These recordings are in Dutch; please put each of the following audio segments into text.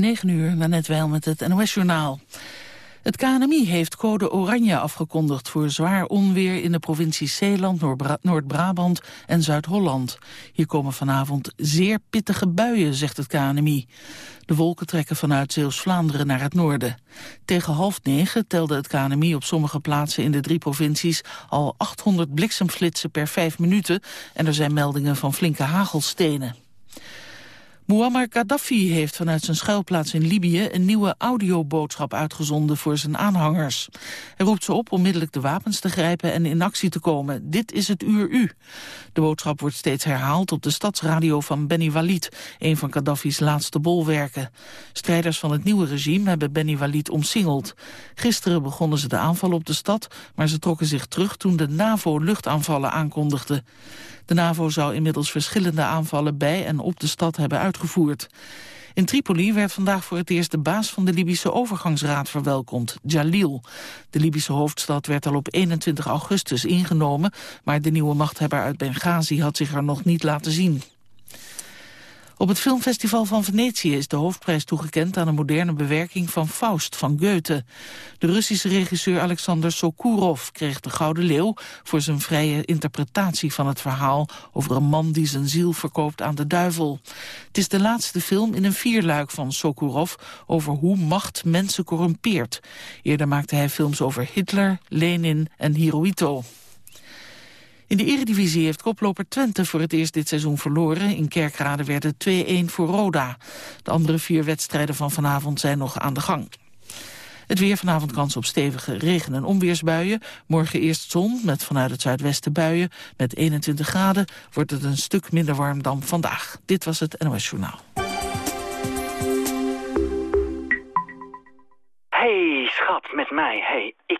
9 uur, net wel met het NOS-journaal. Het KNMI heeft code oranje afgekondigd voor zwaar onweer in de provincies Zeeland, Noord-Brabant en Zuid-Holland. Hier komen vanavond zeer pittige buien, zegt het KNMI. De wolken trekken vanuit Zeeuws-Vlaanderen naar het noorden. Tegen half negen telde het KNMI op sommige plaatsen in de drie provincies al 800 bliksemflitsen per vijf minuten en er zijn meldingen van flinke hagelstenen. Muammar Gaddafi heeft vanuit zijn schuilplaats in Libië een nieuwe audioboodschap uitgezonden voor zijn aanhangers. Hij roept ze op onmiddellijk de wapens te grijpen en in actie te komen. Dit is het uur u. De boodschap wordt steeds herhaald op de stadsradio van Beni Walid, een van Gaddafi's laatste bolwerken. Strijders van het nieuwe regime hebben Beni Walid omsingeld. Gisteren begonnen ze de aanval op de stad, maar ze trokken zich terug toen de NAVO luchtaanvallen aankondigde. De NAVO zou inmiddels verschillende aanvallen bij en op de stad hebben uitgevoerd. In Tripoli werd vandaag voor het eerst de baas van de Libische overgangsraad verwelkomd, Jalil. De Libische hoofdstad werd al op 21 augustus ingenomen, maar de nieuwe machthebber uit Benghazi had zich er nog niet laten zien. Op het filmfestival van Venetië is de hoofdprijs toegekend aan een moderne bewerking van Faust van Goethe. De Russische regisseur Alexander Sokurov kreeg de Gouden Leeuw voor zijn vrije interpretatie van het verhaal over een man die zijn ziel verkoopt aan de duivel. Het is de laatste film in een vierluik van Sokurov over hoe macht mensen corrumpeert. Eerder maakte hij films over Hitler, Lenin en Hirohito. In de eredivisie heeft koploper Twente voor het eerst dit seizoen verloren. In Kerkrade werd het 2-1 voor Roda. De andere vier wedstrijden van vanavond zijn nog aan de gang. Het weer vanavond kans op stevige regen- en onweersbuien. Morgen eerst zon met vanuit het zuidwesten buien. Met 21 graden wordt het een stuk minder warm dan vandaag. Dit was het NOS Journaal. Hey schat, met mij. Hey, ik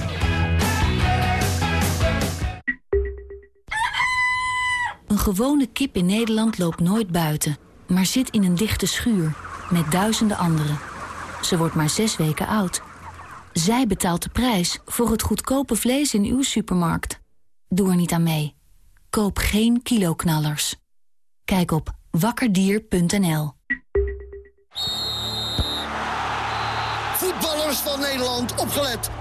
Een gewone kip in Nederland loopt nooit buiten, maar zit in een dichte schuur met duizenden anderen. Ze wordt maar zes weken oud. Zij betaalt de prijs voor het goedkope vlees in uw supermarkt. Doe er niet aan mee. Koop geen kiloknallers. Kijk op wakkerdier.nl Voetballers van Nederland, opgelet.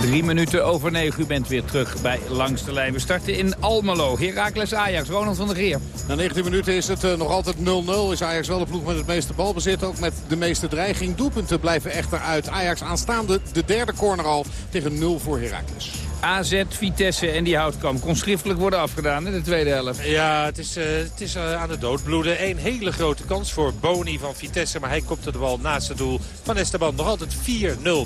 Drie minuten over negen. U bent weer terug bij Langs de Lijn. We starten in Almelo. Heracles Ajax. Ronald van der Geer. Na 19 minuten is het uh, nog altijd 0-0. Is Ajax wel de ploeg met het meeste balbezit. Ook met de meeste dreiging. Doelpunten blijven echter uit. Ajax aanstaande de derde corner al tegen 0 voor Heracles. AZ, Vitesse en die houtkamp kon schriftelijk worden afgedaan in de tweede helft. Ja, het is, uh, het is uh, aan de doodbloeden. Een hele grote kans voor Boni van Vitesse. Maar hij komt de bal naast het doel van Esteban. Nog altijd 4-0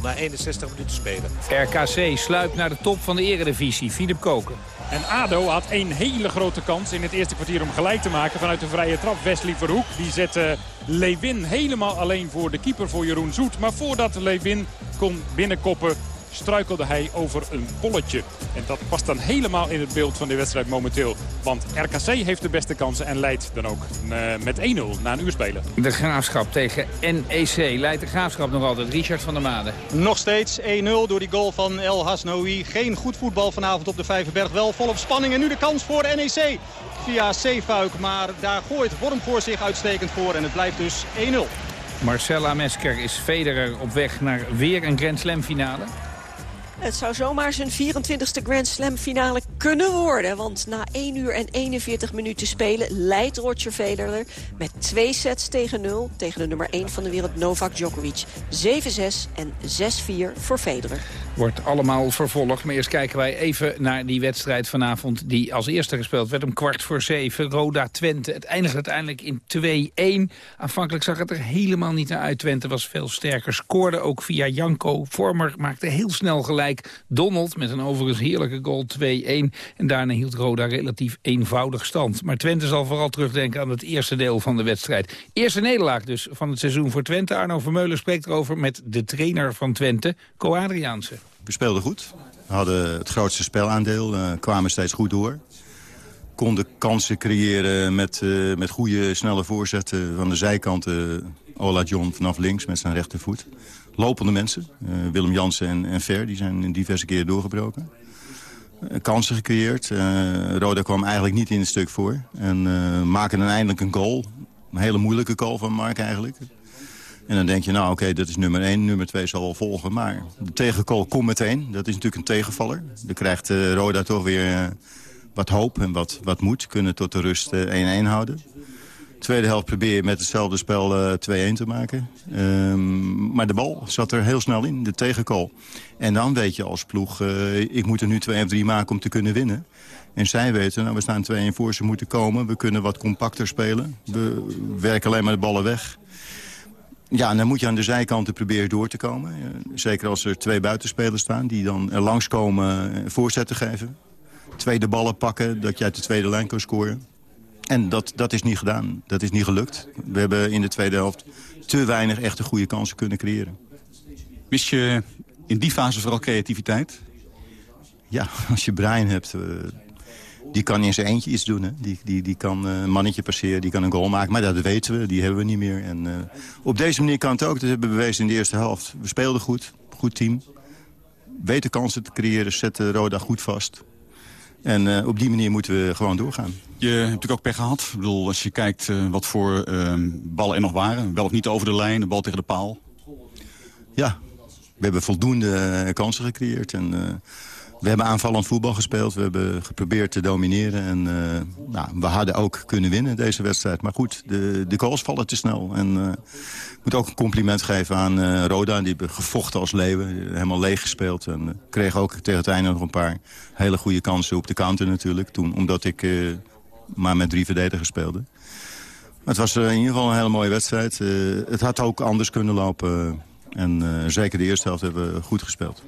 na 61 minuten spelen. RKC sluipt naar de top van de eredivisie. Filip Koken. En ADO had een hele grote kans in het eerste kwartier om gelijk te maken. Vanuit de vrije trap Wesley Verhoek. Die zette Lewin helemaal alleen voor de keeper voor Jeroen Zoet. Maar voordat Lewin kon binnenkoppen struikelde hij over een bolletje. En dat past dan helemaal in het beeld van de wedstrijd momenteel. Want RKC heeft de beste kansen en leidt dan ook uh, met 1-0 na een uur spelen. De Graafschap tegen NEC. Leidt de Graafschap nog altijd. Richard van der Made. Nog steeds 1-0 door die goal van El Hasnoui. Geen goed voetbal vanavond op de Vijverberg. Wel volop spanning. En nu de kans voor NEC via Zeefuik. Maar daar gooit Wormgoor zich uitstekend voor. En het blijft dus 1-0. Marcella Mesker is Federer op weg naar weer een Grand Slam finale. Het zou zomaar zijn 24e Grand Slam finale kunnen worden. Want na 1 uur en 41 minuten spelen leidt Roger Federer met twee sets tegen 0... tegen de nummer 1 van de wereld Novak Djokovic. 7-6 en 6-4 voor Federer. Wordt allemaal vervolgd. Maar eerst kijken wij even naar die wedstrijd vanavond... die als eerste gespeeld werd om kwart voor zeven. Roda Twente. Het eindigt uiteindelijk in 2-1. Aanvankelijk zag het er helemaal niet naar uit. Twente was veel sterker. Scoorde ook via Janko. Vormer maakte heel snel gelijk. Donald met een overigens heerlijke goal 2-1. En daarna hield Roda relatief eenvoudig stand. Maar Twente zal vooral terugdenken aan het eerste deel van de wedstrijd. Eerste nederlaag dus van het seizoen voor Twente. Arno Vermeulen spreekt erover met de trainer van Twente, Co Adriaanse. We speelden goed. We hadden het grootste spelaandeel, uh, kwamen steeds goed door. Konden kansen creëren met, uh, met goede, snelle voorzetten van de zijkanten. Ola John vanaf links met zijn rechtervoet. Lopende mensen, uh, Willem Jansen en, en Ver, die zijn diverse keren doorgebroken. kansen gecreëerd. Roda kwam eigenlijk niet in het stuk voor. En maken dan eindelijk een goal. Een hele moeilijke goal van Mark eigenlijk. En dan denk je, nou oké, dat is nummer 1, nummer 2 zal wel volgen. Maar de tegenkool komt meteen. Dat is natuurlijk een tegenvaller. Dan krijgt Roda toch weer wat hoop en wat, wat moed. Kunnen tot de rust 1-1 uh, houden. Tweede helft probeer je met hetzelfde spel 2-1 te maken. Um, maar de bal zat er heel snel in, de tegenkool. En dan weet je als ploeg, ik moet er nu 2 of 3 maken om te kunnen winnen. En zij weten, nou, we staan 2-1 voor, ze moeten komen. We kunnen wat compacter spelen. We werken alleen maar de ballen weg. Ja, en dan moet je aan de zijkanten proberen door te komen. Zeker als er twee buitenspelers staan die dan er langskomen voorzetten geven. Tweede ballen pakken, dat je uit de tweede lijn kan scoren. En dat, dat is niet gedaan. Dat is niet gelukt. We hebben in de tweede helft te weinig echte goede kansen kunnen creëren. Wist je in die fase vooral creativiteit? Ja, als je Brian hebt, die kan in zijn eentje iets doen. Hè. Die, die, die kan een mannetje passeren, die kan een goal maken. Maar dat weten we, die hebben we niet meer. En, uh, op deze manier kan het ook. Dat hebben we bewezen in de eerste helft. We speelden goed, goed team. Weten kansen te creëren, zetten Roda goed vast. En uh, op die manier moeten we gewoon doorgaan. Je hebt natuurlijk ook pech gehad. Ik bedoel, als je kijkt uh, wat voor ballen er nog waren. Wel of niet over de lijn, de bal tegen de paal. Ja, we hebben voldoende kansen gecreëerd. En we hebben aanvallend voetbal gespeeld. We hebben geprobeerd te domineren. En uh, nou, we hadden ook kunnen winnen deze wedstrijd. Maar goed, de, de goals vallen te snel. En uh, ik moet ook een compliment geven aan uh, Roda. Die hebben gevochten als leeuwen. Helemaal leeg gespeeld. En kregen ook tegen het einde nog een paar hele goede kansen op de counter natuurlijk. Toen, omdat ik maar met drie verdedigers speelde. Maar het was in ieder geval een hele mooie wedstrijd. het had ook anders kunnen lopen. En zeker de eerste helft hebben we goed gespeeld.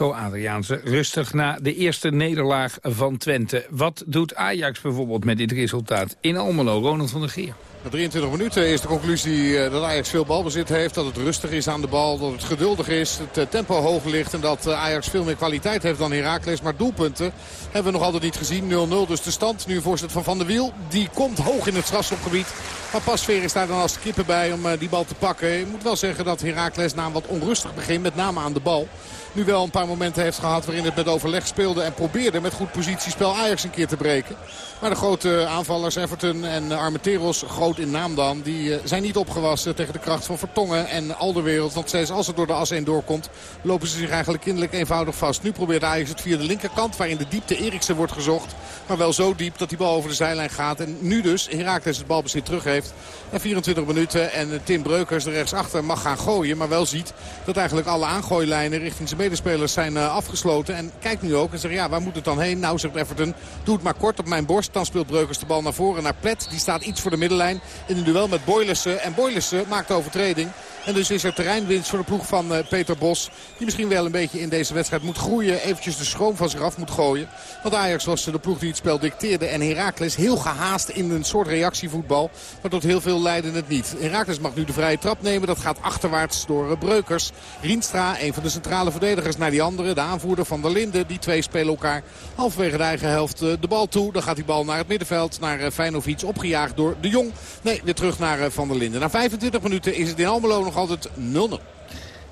Co-Adriaanse rustig na de eerste nederlaag van Twente. Wat doet Ajax bijvoorbeeld met dit resultaat in Almelo? Ronald van der Geer. Na 23 minuten is de conclusie dat Ajax veel balbezit heeft. Dat het rustig is aan de bal, dat het geduldig is, het tempo hoog ligt... en dat Ajax veel meer kwaliteit heeft dan Heracles. Maar doelpunten hebben we nog altijd niet gezien. 0-0 dus de stand. Nu voorzet van Van der Wiel. Die komt hoog in het strafschopgebied. Maar Pasveer is daar dan als de kippen bij om die bal te pakken. Ik moet wel zeggen dat Heracles na een wat onrustig begin, met name aan de bal nu wel een paar momenten heeft gehad waarin het met overleg speelde. En probeerde met goed positiespel Ajax een keer te breken. Maar de grote aanvallers Everton en Armenteros, groot in naam dan, die zijn niet opgewassen tegen de kracht van Vertongen en Alderwereld. Want steeds als het door de as 1 doorkomt, lopen ze zich eigenlijk kinderlijk eenvoudig vast. Nu probeert Ajax het via de linkerkant, waar in de diepte Eriksen wordt gezocht. Maar wel zo diep dat die bal over de zijlijn gaat. En nu dus Herakles het balbezit terug heeft. Na 24 minuten en Tim Breukers er rechtsachter mag gaan gooien. Maar wel ziet dat eigenlijk alle aangooilijnen richting zijn medespelers zijn afgesloten. En kijkt nu ook en zegt ja waar moet het dan heen? Nou zegt Everton doe het maar kort op mijn borst. Dan speelt Breukers de bal naar voren naar Plet. Die staat iets voor de middenlijn in een duel met Boylissen. En Boylissen maakt overtreding. En dus is er terreinwinst voor de ploeg van uh, Peter Bos. Die misschien wel een beetje in deze wedstrijd moet groeien. Eventjes de schroom van zich af moet gooien. Want Ajax was de ploeg die het spel dicteerde. En Heracles heel gehaast in een soort reactievoetbal. Maar tot heel veel leiden het niet. Heracles mag nu de vrije trap nemen. Dat gaat achterwaarts door uh, Breukers. Rienstra, een van de centrale verdedigers, naar die andere. De aanvoerder van der Linden. Die twee spelen elkaar halverwege de eigen helft uh, de bal toe. Dan gaat die bal naar het middenveld. Naar Feyenoord opgejaagd door de Jong. Nee, weer terug naar Van der Linden. Na 25 minuten is het in Almelo nog altijd 0-0.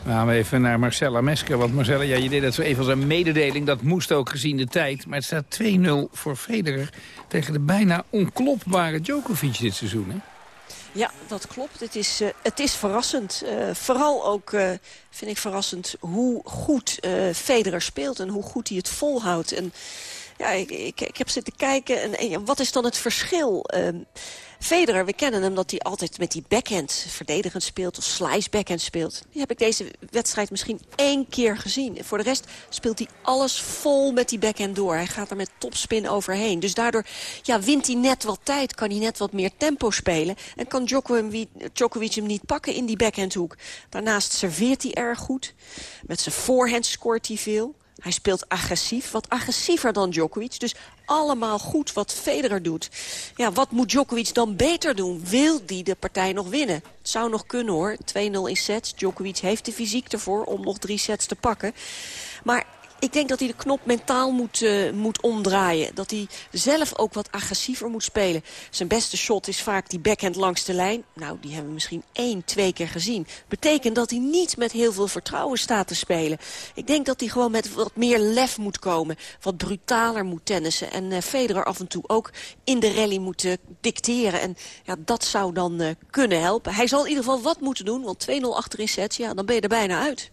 We gaan even naar Marcella Mesker. Want Marcella, ja, je deed dat zo even als een mededeling. Dat moest ook gezien de tijd. Maar het staat 2-0 voor Federer tegen de bijna onklopbare Djokovic dit seizoen. Hè? Ja, dat klopt. Het is, uh, het is verrassend. Uh, vooral ook uh, vind ik verrassend hoe goed Federer speelt en hoe goed hij het volhoudt. En Ja, ik, ik, ik heb zitten kijken. En, en wat is dan het verschil? Federer, we kennen hem dat hij altijd met die backhand verdedigend speelt... of slice backhand speelt. Die heb ik deze wedstrijd misschien één keer gezien. Voor de rest speelt hij alles vol met die backhand door. Hij gaat er met topspin overheen. Dus daardoor ja, wint hij net wat tijd, kan hij net wat meer tempo spelen... en kan Djokovic hem niet pakken in die backhandhoek. Daarnaast serveert hij erg goed. Met zijn voorhand scoort hij veel. Hij speelt agressief, wat agressiever dan Djokovic. Dus allemaal goed wat Federer doet. Ja, wat moet Djokovic dan beter doen? Wil die de partij nog winnen? Het zou nog kunnen hoor. 2-0 in sets. Djokovic heeft de fysiek ervoor om nog drie sets te pakken. Maar ik denk dat hij de knop mentaal moet, uh, moet omdraaien. Dat hij zelf ook wat agressiever moet spelen. Zijn beste shot is vaak die backhand langs de lijn. Nou, die hebben we misschien één, twee keer gezien. Betekent dat hij niet met heel veel vertrouwen staat te spelen. Ik denk dat hij gewoon met wat meer lef moet komen. Wat brutaler moet tennissen. En uh, Federer af en toe ook in de rally moet uh, dicteren. En ja, dat zou dan kunnen helpen. Hij zal in ieder geval wat moeten doen. Want 2-0 achter in sets, ja, dan ben je er bijna uit.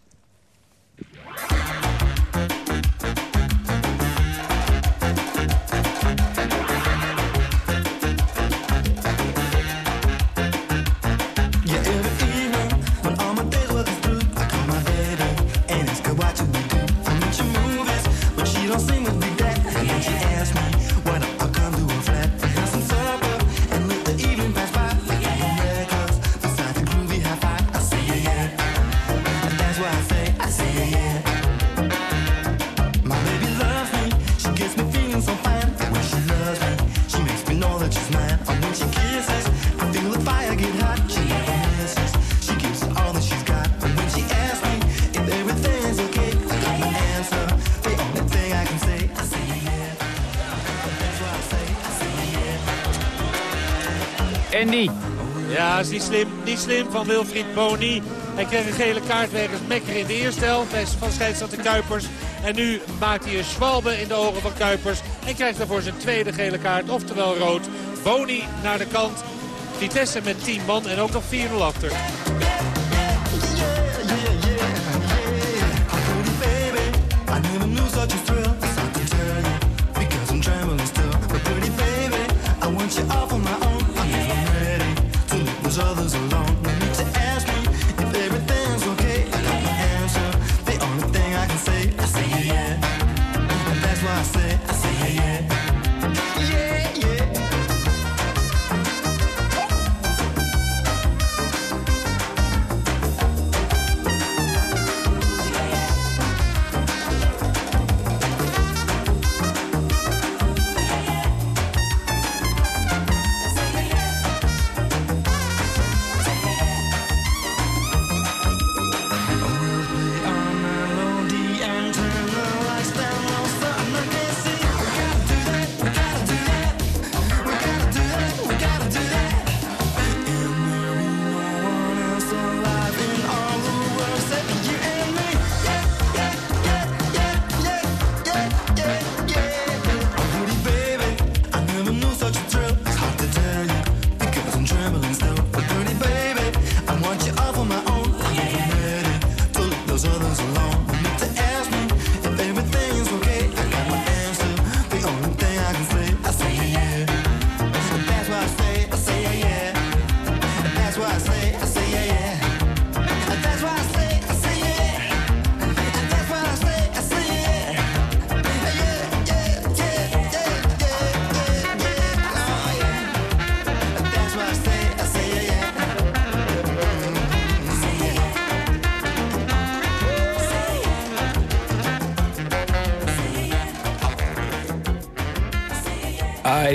Is niet slim, niet slim van Wilfried Boni. Hij kreeg een gele kaart wegens Mekker in de eerste helft van scheidsrechter Kuipers. En nu maakt hij een schwalbe in de ogen van Kuipers. En krijgt daarvoor zijn tweede gele kaart, oftewel rood. Boni naar de kant. Vitesse met 10 man en ook nog 4-0 achter.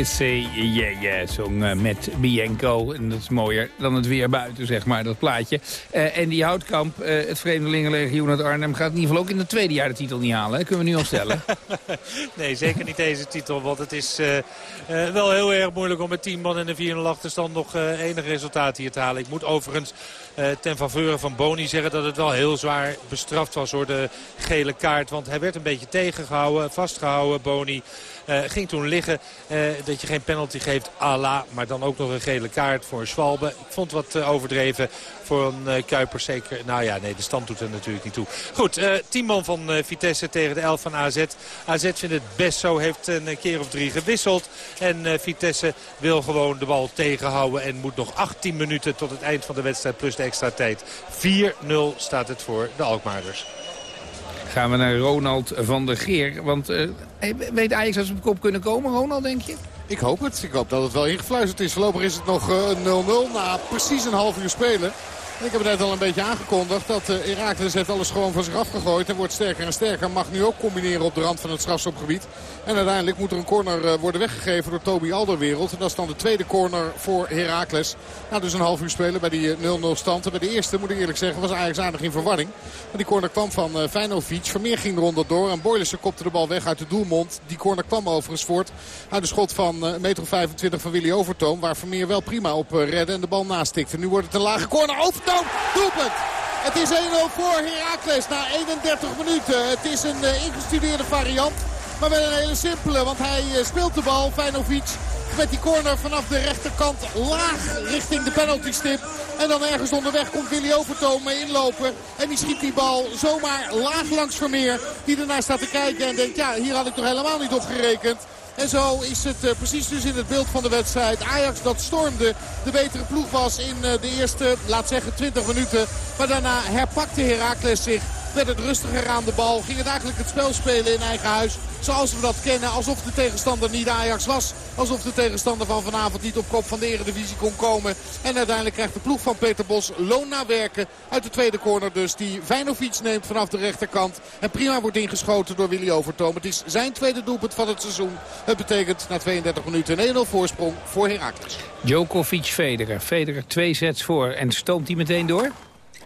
I say zong uh, met Bianco. En dat is mooier dan het weer buiten, zeg maar, dat plaatje. Uh, en die Houtkamp, uh, het Vreemdelingenlegioen uit Arnhem... gaat in ieder geval ook in het tweede jaar de titel niet halen. Kunnen we nu al stellen. nee, zeker niet deze titel. Want het is wel heel erg moeilijk om met 10 man en een 4-0 achterstand... nog enig resultaat hier te halen. Ik moet overigens ten faveur van Boni zeggen... dat het wel heel zwaar bestraft was door de gele kaart. Want hij werd een beetje tegengehouden, vastgehouden, Boni... ging toen liggen dat je geen penalty geeft. Allah, maar dan ook nog een gele kaart voor Schwalbe. Ik vond wat overdreven voor een Kuiper zeker. Nou ja, nee, de stand doet er natuurlijk niet toe. Goed, uh, man van Vitesse tegen de 11 van AZ. AZ vindt het best zo, heeft een keer of drie gewisseld. En Vitesse wil gewoon de bal tegenhouden. En moet nog 18 minuten tot het eind van de wedstrijd plus de extra tijd. 4-0 staat het voor de Alkmaarders. Gaan we naar Ronald van der Geer. Want weet Ajax dat ze op kop kunnen komen, Ronald, denk je? Ik hoop het. Ik hoop dat het wel ingefluisterd is. Voorlopig is het nog 0-0 na precies een half uur spelen ik heb het net al een beetje aangekondigd dat uh, Herakles heeft alles gewoon van zich afgegooid. En wordt sterker en sterker. Mag nu ook combineren op de rand van het strafschopgebied. En uiteindelijk moet er een corner uh, worden weggegeven door Toby Alderwereld. En dat is dan de tweede corner voor Herakles. Nou, dus een half uur spelen bij die 0-0 uh, stand. En bij de eerste, moet ik eerlijk zeggen, was Ajax aardig in verwarring. Maar die corner kwam van Feyenoord. Vermeer ging eronder door. En Boylissen kopte de bal weg uit de doelmond. Die corner kwam overigens voort uit de schot van uh, meter 25 van Willy Overtoom. Waar Vermeer wel prima op redde en de bal nastikte. Nu wordt het een lage corner. Overtoom! Doelpunt. Het is 1-0 voor Heracles na 31 minuten. Het is een uh, ingestudeerde variant. Maar wel een hele simpele. Want hij uh, speelt de bal, Feyenoord met die corner vanaf de rechterkant laag richting de penaltystip. En dan ergens onderweg komt Willy Overtoom mee inlopen. En die schiet die bal zomaar laag langs Vermeer. Die ernaar staat te kijken en denkt, ja, hier had ik toch helemaal niet op gerekend. En zo is het uh, precies dus in het beeld van de wedstrijd. Ajax dat stormde de betere ploeg was in uh, de eerste, laat zeggen 20 minuten. Maar daarna herpakte Heracles zich werd het rustiger aan de bal. Ging het eigenlijk het spel spelen in eigen huis. Zoals we dat kennen. Alsof de tegenstander niet Ajax was. Alsof de tegenstander van vanavond niet op kop van de eredivisie kon komen. En uiteindelijk krijgt de ploeg van Peter Bos loon na werken. Uit de tweede corner dus. Die Vijnovic neemt vanaf de rechterkant. En prima wordt ingeschoten door Willy Overtoom. Het is zijn tweede doelpunt van het seizoen. Het betekent na 32 minuten een 1-0 voorsprong voor Herakles. Djokovic Federer. Federer twee sets voor. En stoomt hij meteen door?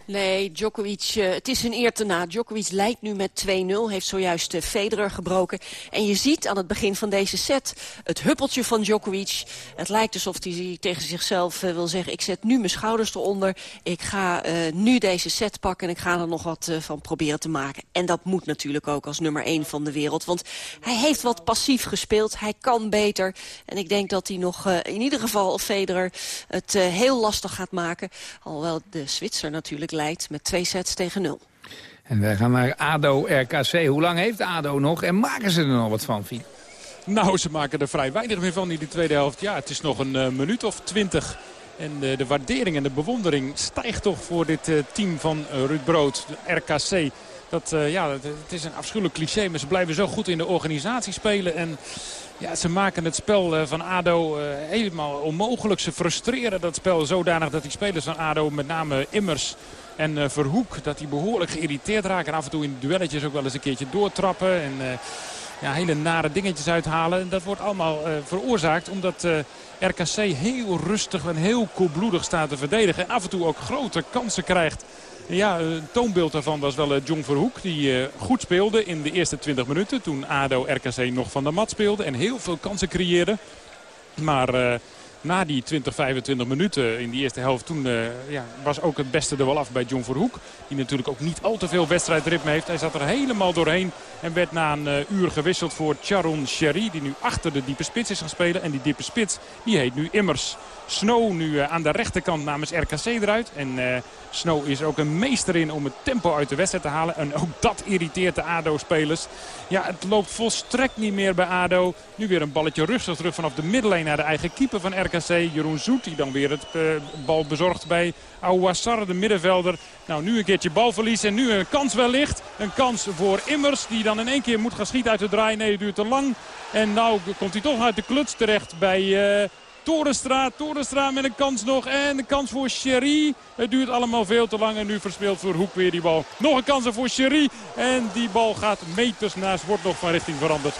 Nee, Djokovic, uh, het is een eer te na. Djokovic leidt nu met 2-0, heeft zojuist uh, Federer gebroken. En je ziet aan het begin van deze set het huppeltje van Djokovic. Het lijkt alsof hij tegen zichzelf uh, wil zeggen... ik zet nu mijn schouders eronder, ik ga nu deze set pakken... en ik ga er nog wat van proberen te maken. En dat moet natuurlijk ook als nummer 1 van de wereld. Want hij heeft wat passief gespeeld, hij kan beter. En ik denk dat hij nog in ieder geval Federer het heel lastig gaat maken. Alhoewel de Zwitser natuurlijk leidt met twee sets tegen nul. En wij gaan naar ADO-RKC. Hoe lang heeft ADO nog en maken ze er nog wat van, Fiet? Nou, ze maken er vrij weinig meer van in die tweede helft. Ja, het is nog een uh, minuut of twintig. En de, de, waardering en de bewondering stijgt toch voor dit uh, team van uh, Ruud Brood, de RKC. Dat, ja, het, het is een afschuwelijk cliché, maar ze blijven zo goed in de organisatie spelen. En ja, ze maken het spel van ADO helemaal onmogelijk. Ze frustreren dat spel zodanig dat die spelers van ADO, met name Immers en uh, Verhoek, dat hij behoorlijk geïrriteerd raakt. En af en toe in duelletjes ook wel eens een keertje doortrappen. En uh, ja, hele nare dingetjes uithalen. En dat wordt allemaal uh, veroorzaakt omdat RKC heel rustig en heel koelbloedig staat te verdedigen. En af en toe ook grote kansen krijgt. Ja, een toonbeeld daarvan was wel John Verhoek. Die goed speelde in de eerste 20 minuten. Toen ADO RKC nog van de mat speelde. En heel veel kansen creëerde. Maar na die 20, 25 minuten in die eerste helft... toen uh, ja, was ook het beste er wel af bij John Verhoek. Die natuurlijk ook niet al te veel wedstrijdritme heeft. Hij zat er helemaal doorheen en werd na een uh, uur gewisseld voor Charon Sherry... die nu achter de diepe spits is gaan spelen. En die diepe spits die heet nu Immers. Snow nu uh, aan de rechterkant namens RKC eruit. En Snow is ook een meester in om het tempo uit de wedstrijd te halen. En ook dat irriteert de ADO-spelers. Ja, het loopt volstrekt niet meer bij ADO. Nu weer een balletje rustig terug vanaf de middellijn naar de eigen keeper van RKC. Jeroen Zoet die dan weer het uh, bal bezorgt bij Ouassar, de middenvelder. Nou, nu een keertje balverlies en nu een kans wellicht. Een kans voor Immers die dan in één keer moet gaan schieten uit de draai. Nee, duurt te lang. En nou komt hij toch uit de kluts terecht bij... Torenstraat, Torenstraat met een kans nog. En de kans voor Sherry. Het duurt allemaal veel te lang. En nu verspeelt voor Hoek weer die bal. Nog een kans voor Sherry. En die bal gaat meters naast. Wordt nog van richting veranderd.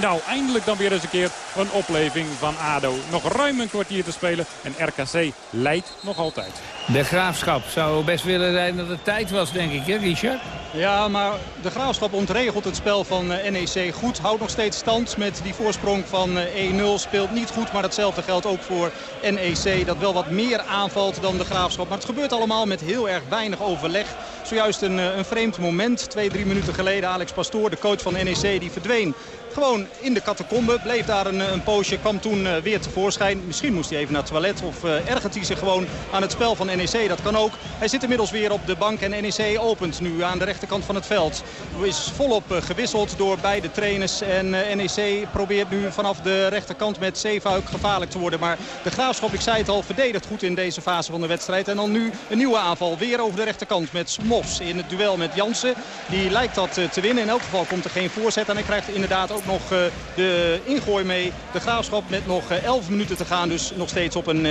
Nou, eindelijk dan weer eens een keer een opleving van ADO. Nog ruim een kwartier te spelen en RKC leidt nog altijd. De Graafschap zou best willen zijn dat het tijd was, denk ik, hè Richard? Ja, maar de Graafschap ontregelt het spel van eh, NEC goed. Houdt nog steeds stand met die voorsprong van 1-0. Eh, Speelt niet goed, maar datzelfde geldt ook voor NEC. Dat wel wat meer aanvalt dan de Graafschap. Maar het gebeurt allemaal met heel erg weinig overleg. Zojuist een, een vreemd moment. Twee, drie minuten geleden Alex Pastoor, de coach van NEC, die verdween gewoon in de catacombe. Bleef daar een, een poosje, kwam toen uh, weer tevoorschijn. Misschien moest hij even naar het toilet of uh, ergert hij zich gewoon aan het spel van NEC. Dat kan ook. Hij zit inmiddels weer op de bank en NEC opent nu aan de rechterkant van het veld. Is volop uh, gewisseld door beide trainers. En NEC probeert nu vanaf de rechterkant met Zeefuik gevaarlijk te worden. Maar de Graafschap, ik zei het al, verdedigt goed in deze fase van de wedstrijd. En dan nu een nieuwe aanval. Weer over de rechterkant met Smofs in het duel met Jansen. Die lijkt dat te winnen. In elk geval komt er geen voorzet. En hij krijgt inderdaad ook nog de ingooi mee. De Graafschap met nog 11 minuten te gaan. Dus nog steeds op een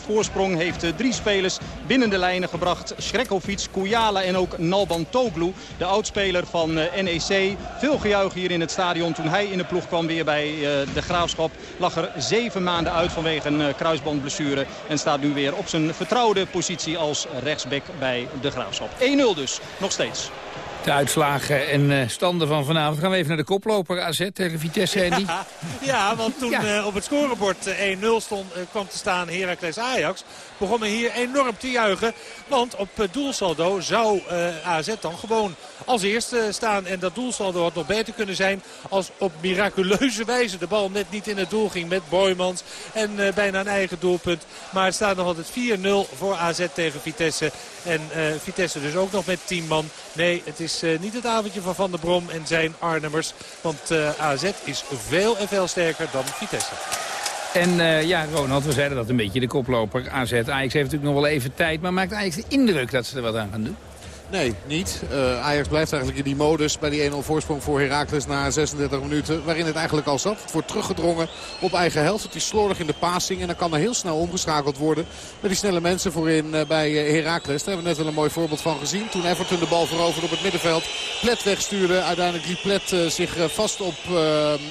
1-0 voorsprong. Heeft drie spelers binnen de lijnen gebracht. Schrekkovic, Kouyala en ook Nalban Toglu. De oudspeler van NEC. Veel gejuich hier in het stadion toen hij in de ploeg kwam weer bij de Graafschap. Lag er zeven maanden uit vanwege een kruisbandblessure. En staat nu weer op zijn vertrouwde positie als rechtsback bij de Graafschap. 1-0 dus, nog steeds. De uitslagen en uh, standen van vanavond. Gaan we even naar de koploper AZ tegen Vitesse. En die... ja, ja, want toen ja. Uh, op het scorebord 1-0 stond, uh, kwam te staan Heracles Ajax... begon men hier enorm te juichen. Want op doelsaldo zou AZ dan gewoon als eerste staan. En dat doelsaldo had nog beter kunnen zijn als op miraculeuze wijze de bal net niet in het doel ging met Boymans. En bijna een eigen doelpunt. Maar het staat nog altijd 4-0 voor AZ tegen Vitesse. En Vitesse dus ook nog met 10 man. Nee, het is uh, niet het avondje van Van der Brom en zijn Arnhemmers. Want uh, AZ is veel en veel sterker dan Vitesse. En uh, ja, Ronald, we zeiden dat een beetje de koploper AZ. Ajax heeft natuurlijk nog wel even tijd, maar maakt Ajax de indruk dat ze er wat aan gaan doen? Nee, niet. Uh, Ajax blijft eigenlijk in die modus bij die 1-0 voorsprong voor Heracles na 36 minuten. Waarin het eigenlijk al zat. Het wordt teruggedrongen op eigen helft. Het is slordig in de passing en dan kan er heel snel omgeschakeld worden. Met die snelle mensen voorin uh, bij Heracles. Daar hebben we net wel een mooi voorbeeld van gezien. Toen Everton de bal veroverde op het middenveld. Plet wegstuurde. Uiteindelijk liep Plet uh, zich vast op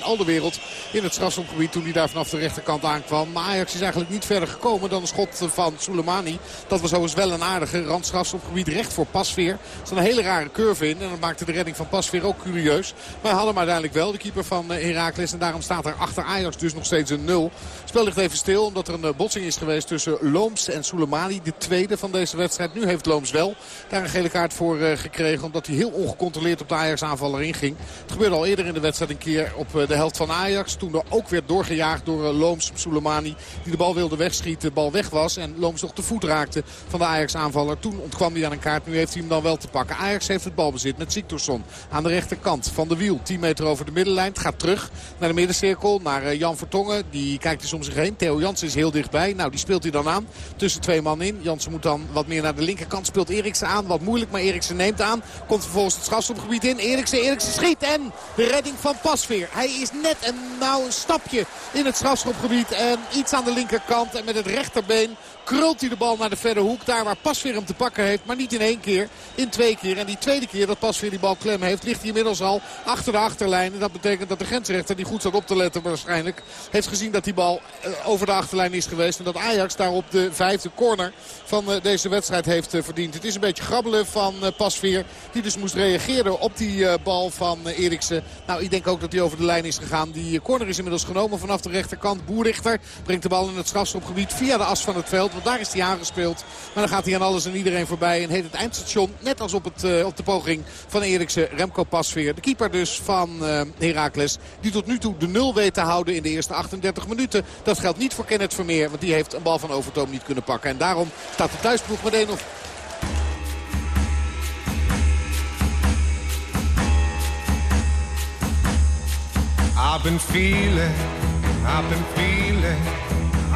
al de wereld in het strafschopgebied. Toen hij daar vanaf de rechterkant aankwam. Maar Ajax is eigenlijk niet verder gekomen dan een schot van Soleimani. Dat was overigens wel een aardige randstrafschopgebied recht voor Pasveer. Zat een hele rare curve in. En dat maakte de redding van Pasveer ook curieus. Maar hij had hem uiteindelijk wel, de keeper van Heracles. En daarom staat er achter Ajax dus nog steeds een 0. Het spel ligt even stil omdat er een botsing is geweest tussen Looms en Soleimani. De tweede van deze wedstrijd. Nu heeft Looms wel daar een gele kaart voor gekregen. Omdat hij heel ongecontroleerd op de Ajax aanvaller inging. Het gebeurde al eerder in de wedstrijd een keer op de helft van Ajax. Toen er ook werd doorgejaagd door Looms Soleimani. Die de bal wilde wegschieten. De bal weg was. En Looms nog de voet raakte van de Ajax aanvaller. Toen ontkwam hij aan een kaart. Nu heeft hij hem dan wel te pakken. Ajax heeft het balbezit met Siktorsson aan de rechterkant van de wiel. 10 meter over de middenlijn. Het gaat terug naar de middencirkel. Naar Jan Vertongen. Die kijkt dus om zich heen. Theo Jansen is heel dichtbij. Nou, die speelt hij dan aan. Tussen twee man in. Jansen moet dan wat meer naar de linkerkant. Speelt Eriksen aan. Wat moeilijk, maar Eriksen neemt aan. Komt vervolgens het strafschopgebied in. Eriksen, Eriksen schiet. En de redding van Pasveer. Hij is net een, nou, een stapje in het strafschopgebied. En iets aan de linkerkant. En met het rechterbeen krult hij de bal naar de verre hoek. Daar waar Pasveer hem te pakken heeft. Maar niet in één keer. In twee keer. En die tweede keer dat Pasveer die bal klem heeft. Ligt hij inmiddels al achter de achterlijn. En dat betekent dat de grensrechter die goed zat op te letten waarschijnlijk. Heeft gezien dat die bal over de achterlijn is geweest. En dat Ajax daar op de vijfde corner van deze wedstrijd heeft verdiend. Het is een beetje grabbelen van Pasveer. Die dus moest reageren op die bal van Eriksen. Nou, ik denk ook dat hij over de lijn is gegaan. Die corner is inmiddels genomen vanaf de rechterkant. Boerichter brengt de bal in het strafschopgebied via de as van het veld. Want daar is hij aangespeeld. Maar dan gaat hij aan alles en iedereen voorbij. En heet het eindstation net als op, het, uh, op de poging van Eriksen. Remco Pasveer. De keeper dus van uh, Heracles. Die tot nu toe de nul weet te houden in de eerste 38 minuten. Dat geldt niet voor Kenneth Vermeer. Want die heeft een bal van Overtoom niet kunnen pakken. En daarom staat de thuisploeg meteen op. I've been feeling,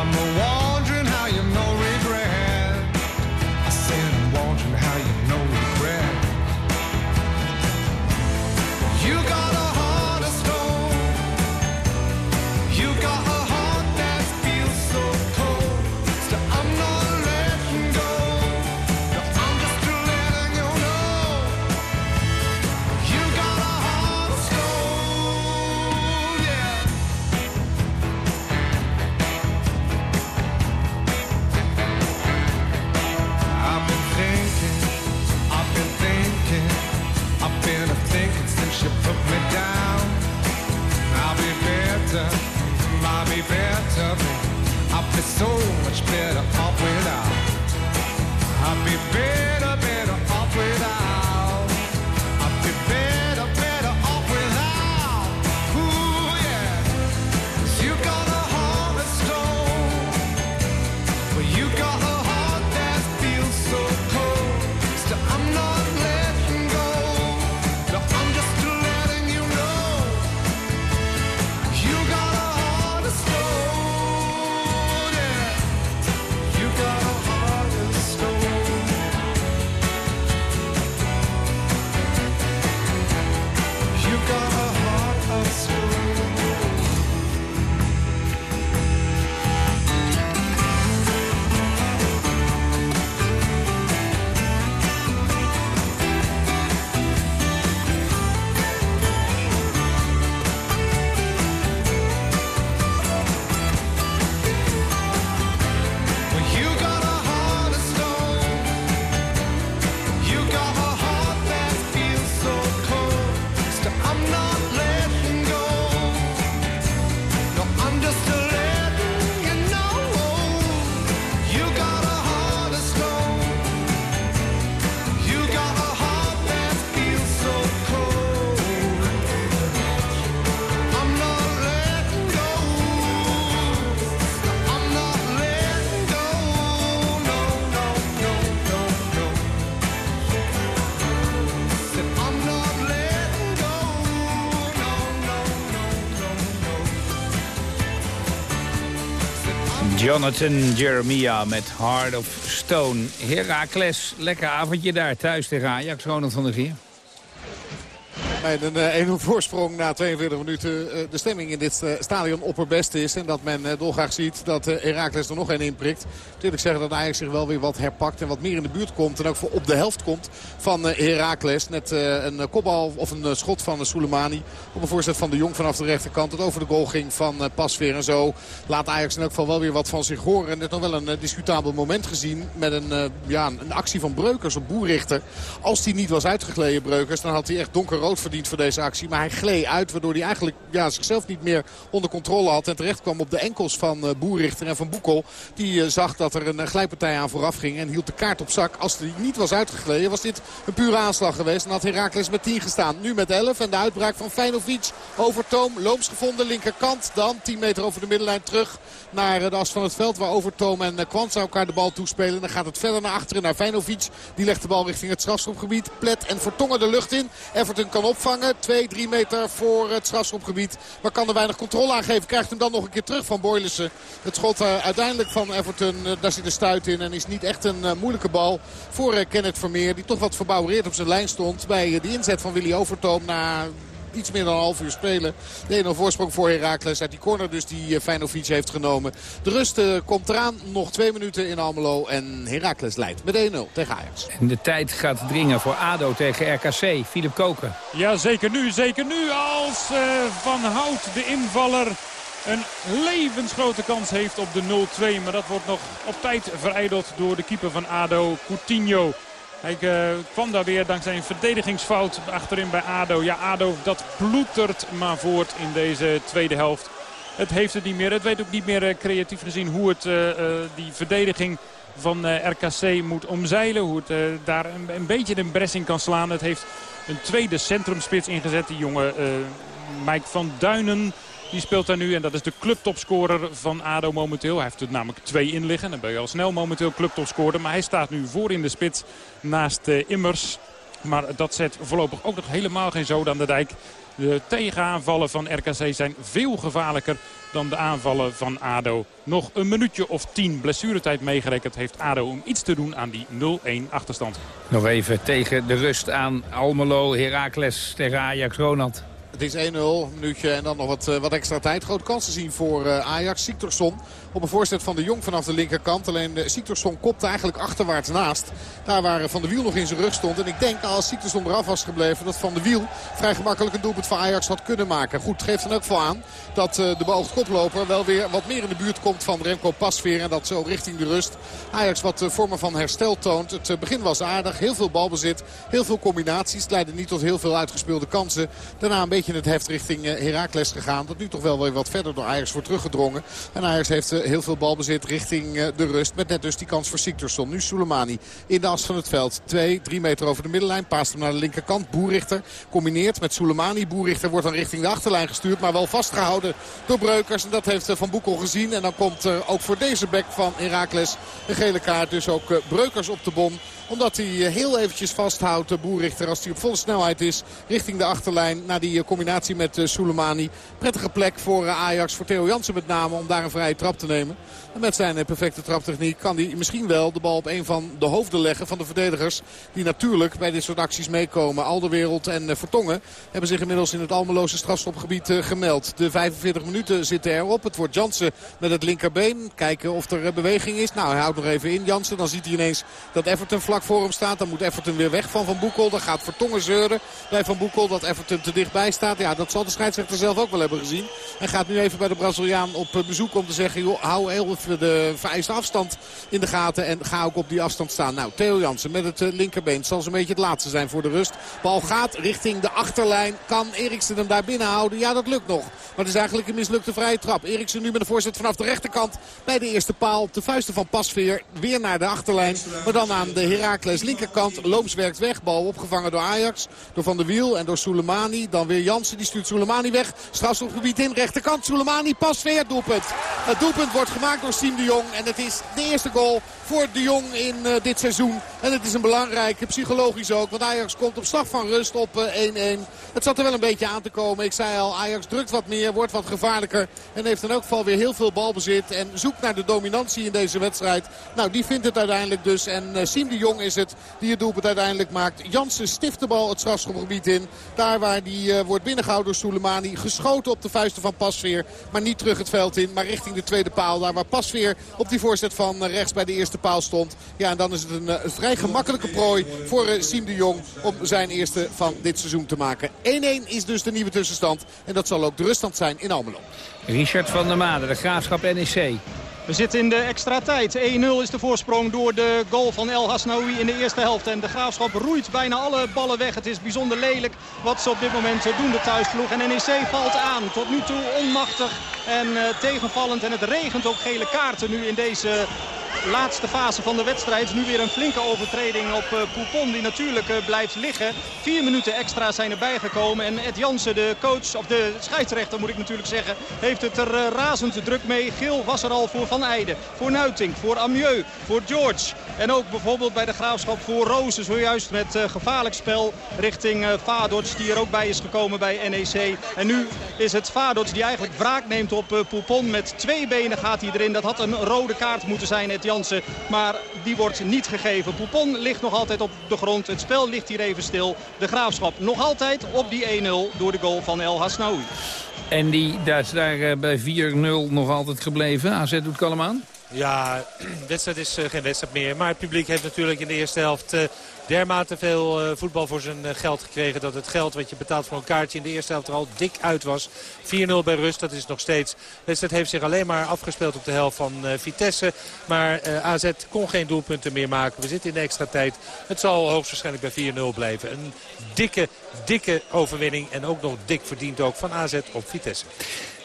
on the wall. Jonathan Jeremiah met Heart of Stone. Heracles, lekker avondje daar thuis tegen Ajax. Ronald van der Gier. Bij een eh, 1-0 voorsprong na 42 minuten eh, de stemming in dit eh, stadion opperbest is. En dat men eh, dolgraag ziet dat eh, Heracles er nog één inprikt. Natuurlijk zeggen dat Ajax zich wel weer wat herpakt en wat meer in de buurt komt. En ook voor op de helft komt van eh, Heracles. Net eh, een kopbal of een eh, schot van Soleimani op een voorzet van de Jong vanaf de rechterkant. Dat over de goal ging van eh, Pasveer. En zo laat Ajax in elk geval wel weer wat van zich horen. En net nog wel een eh, discutabel moment gezien met een, eh, ja, een actie van Breukers op Boerrichter. Als die niet was uitgegleden Breukers, dan had hij echt donkerrood verdiend voor deze actie. Maar hij gleed uit, waardoor hij eigenlijk ja, zichzelf niet meer onder controle had. En terecht kwam op de enkels van eh, Boerrichter en van Boekel. Die eh, zag dat er een eh, glijpartij aan vooraf ging en hield de kaart op zak. Als hij niet was uitgegleden, was dit een pure aanslag geweest. Dan had Heracles met 10 gestaan. Nu met 11 en de uitbraak van Feinovic over Toom. Looms gevonden, linkerkant. Dan 10 meter over de middenlijn terug naar de as van het veld. Waar Overtoom en Kwanza elkaar de bal toespelen. Dan gaat het verder naar achteren naar Feinovic. Die legt de bal richting het strafschopgebied. Plet en Vertongen de lucht in. Everton kan opvangen. 2, 3 meter voor het strafschopgebied. Maar kan er weinig controle aan geven. Krijgt hem dan nog een keer terug van Boylissen. Het schot eh, uiteindelijk van Everton. eh, daar zit een stuit in. En is niet echt een eh, moeilijke bal voor Kenneth Vermeer. Die toch wat verbouwereerd op zijn lijn stond. Bij de inzet van Willy Overtoom na iets meer dan een half uur spelen. De 1-0 voorsprong voor Heracles uit die corner dus die eh, Feinovic heeft genomen. De rust eh, komt eraan. Nog twee minuten in Almelo. En Heracles leidt met 1-0 tegen Ajax. En de tijd gaat dringen voor ADO tegen RKC. Philip Koken. Ja, zeker nu, zeker nu. Als eh, Van Hout, de invaller, een levensgrote kans heeft op de 0-2. Maar dat wordt nog op tijd verijdeld door de keeper van ADO, Coutinho. Hij eh, kwam daar weer dankzij een verdedigingsfout achterin bij ADO. Ja, ADO dat ploetert maar voort in deze tweede helft. Het heeft het niet meer. Het weet ook niet meer eh, creatief gezien hoe het eh, die verdediging van RKC moet omzeilen. Hoe het daar een, beetje de bres in kan slaan. Het heeft een tweede centrumspits ingezet. Die jonge eh, Mike van Duinen. Die speelt daar nu en dat is de clubtopscorer van ADO momenteel. Hij heeft er namelijk twee in liggen. Dan ben je al snel momenteel clubtopscorer. Maar hij staat nu voor in de spits naast eh, Immers. Maar dat zet voorlopig ook nog helemaal geen zoden aan de dijk. De tegenaanvallen van RKC zijn veel gevaarlijker dan de aanvallen van ADO. Nog een minuutje of tien blessuretijd meegerekend heeft ADO om iets te doen aan die 0-1 achterstand. Nog even tegen de rust aan Almelo, Heracles tegen Ajax, Ronald. Het is 1-0, een minuutje en dan nog wat, eh, wat extra tijd. Grote kans te zien voor eh, Ajax. Siktorsson op een voorzet van de Jong vanaf de linkerkant. Alleen uh, Siktorsson kopte eigenlijk achterwaarts naast. Daar waar Van de Wiel nog in zijn rug stond. En ik denk als Siktorsson eraf was gebleven dat Van de Wiel vrij gemakkelijk een doelpunt van Ajax had kunnen maken. Goed, geeft dan ook wel aan dat uh, de beoogd koploper wel weer wat meer in de buurt komt van Remco Pasveer. En dat zo richting de rust Ajax wat vormen van herstel toont. Het begin was aardig, heel veel balbezit, heel veel combinaties. Het leidde niet tot heel veel uitgespeelde kansen. Daarna een beetje het heft richting Heracles gegaan. Dat nu toch wel weer wat verder door Ajax wordt teruggedrongen. En Ajax heeft heel veel balbezit richting de rust. Met net dus die kans voor Siktersson. Nu Soleimani in de as van het veld. Twee, drie meter over de middenlijn. Paast hem naar de linkerkant. Boerichter combineert met Soleimani. Boerichter wordt dan richting de achterlijn gestuurd. Maar wel vastgehouden door Breukers. En dat heeft Van Boekel gezien. En dan komt ook voor deze bek van Heracles een gele kaart. Dus ook Breukers op de bom omdat hij heel eventjes vasthoudt, de boerrichter, als hij op volle snelheid is richting de achterlijn. Na die combinatie met Soleimani. Prettige plek voor Ajax, voor Theo Jansen met name, om daar een vrije trap te nemen. En met zijn perfecte traptechniek kan hij misschien wel de bal op een van de hoofden leggen van de verdedigers. Die natuurlijk bij dit soort acties meekomen. Alderwereld en Vertongen hebben zich inmiddels in het Almeloze strafstopgebied gemeld. De 45 minuten zitten erop. Het wordt Jansen met het linkerbeen. Kijken of er beweging is. Nou, hij houdt nog even in Jansen. Dan ziet hij ineens dat Everton vlak voor hem staat. Dan moet Everton weer weg van Van Boekel. Dan gaat Vertongen zeuren bij Van Boekel dat Everton te dichtbij staat. Ja, dat zal de scheidsrechter zelf ook wel hebben gezien. En gaat nu even bij de Braziliaan op bezoek om te zeggen... Joh, hou heel de vereiste afstand in de gaten. En ga ook op die afstand staan. Nou, Theo Jansen met het linkerbeen. Het zal zo'n beetje het laatste zijn voor de rust. Bal gaat richting de achterlijn. Kan Eriksen hem daar binnen houden? Ja, dat lukt nog. Maar het is eigenlijk een mislukte vrije trap. Eriksen nu met een voorzet vanaf de rechterkant bij de eerste paal. Op de vuisten van Pasveer. Weer naar de achterlijn. Maar dan aan de Heracles linkerkant. Looms werkt weg. Bal opgevangen door Ajax. Door Van der Wiel en door Soleimani. Dan weer Jansen. Die stuurt Soleimani weg. Strafstofgebied in. Rechterkant. Soleimani. Pasveer. Doelpunt. Het doelpunt wordt gemaakt door Siem de Jong. En het is de eerste goal voor de Jong in uh, dit seizoen. En het is een belangrijke, psychologisch ook. Want Ajax komt op slag van rust op 1-1. Uh, het zat er wel een beetje aan te komen. Ik zei al, Ajax drukt wat meer, wordt wat gevaarlijker. En heeft in elk geval weer heel veel balbezit. En zoekt naar de dominantie in deze wedstrijd. Nou, die vindt het uiteindelijk dus. En uh, Siem de Jong is het die het doelpunt uiteindelijk maakt. Jansen stift de bal het strafschopgebied in. Daar waar die wordt binnengehouden door Soleimani. Geschoten op de vuisten van Pasveer. Maar niet terug het veld in, maar richting de tweede paal. Daar waar Pasveer op die voorzet van rechts bij de eerste paal stond. Ja, en dan is het een, een vrij gemakkelijke prooi voor uh, Siem de Jong om zijn eerste van dit seizoen te maken. 1-1 is dus de nieuwe tussenstand. En dat zal ook de ruststand zijn in Almelo. Richard van der Made, de Graafschap NEC. We zitten in de extra tijd. 1-0 is de voorsprong door de goal van El Hasnaoui in de eerste helft. En de Graafschap roeit bijna alle ballen weg. Het is bijzonder lelijk wat ze op dit moment doen, de thuisploeg. En NEC valt aan. Tot nu toe onmachtig en uh, tegenvallend. En het regent ook gele kaarten nu in deze laatste fase van de wedstrijd. Nu weer een flinke overtreding op uh, Poupon die natuurlijk uh, blijft liggen. Vier minuten extra zijn erbij gekomen. En Ed Jansen, de coach, of de scheidsrechter moet ik natuurlijk zeggen, heeft het er uh, razend druk mee. Geel was er al voor Van Eijden, voor Nuiting, voor Amieux, voor George. En ook bijvoorbeeld bij de Graafschap voor Rozen. Zojuist met gevaarlijk spel richting Vadoc die er ook bij is gekomen bij NEC. En nu is het Vadoc die eigenlijk wraak neemt op Poupon. Met twee benen gaat hij erin. Dat had een rode kaart moeten zijn. Jansen. Maar die wordt niet gegeven. Poupon ligt nog altijd op de grond. Het spel ligt hier even stil. De Graafschap nog altijd op die 1-0 door de goal van El Hasnaoui. En die daar is daar bij 4-0 nog altijd gebleven. AZ doet kalm aan. Ja, de wedstrijd is uh, geen wedstrijd meer. Maar het publiek heeft natuurlijk in de eerste helft uh, dermate veel uh, voetbal voor zijn geld gekregen. Dat het geld wat je betaalt voor een kaartje in de eerste helft er al dik uit was. 4-0 bij rust, dat is nog steeds. Wedstrijd heeft zich alleen maar afgespeeld op de helft van Vitesse. Maar AZ kon geen doelpunten meer maken. We zitten in de extra tijd. Het zal hoogstwaarschijnlijk bij 4-0 blijven. Een dikke, dikke overwinning. En ook nog dik verdiend ook van AZ op Vitesse.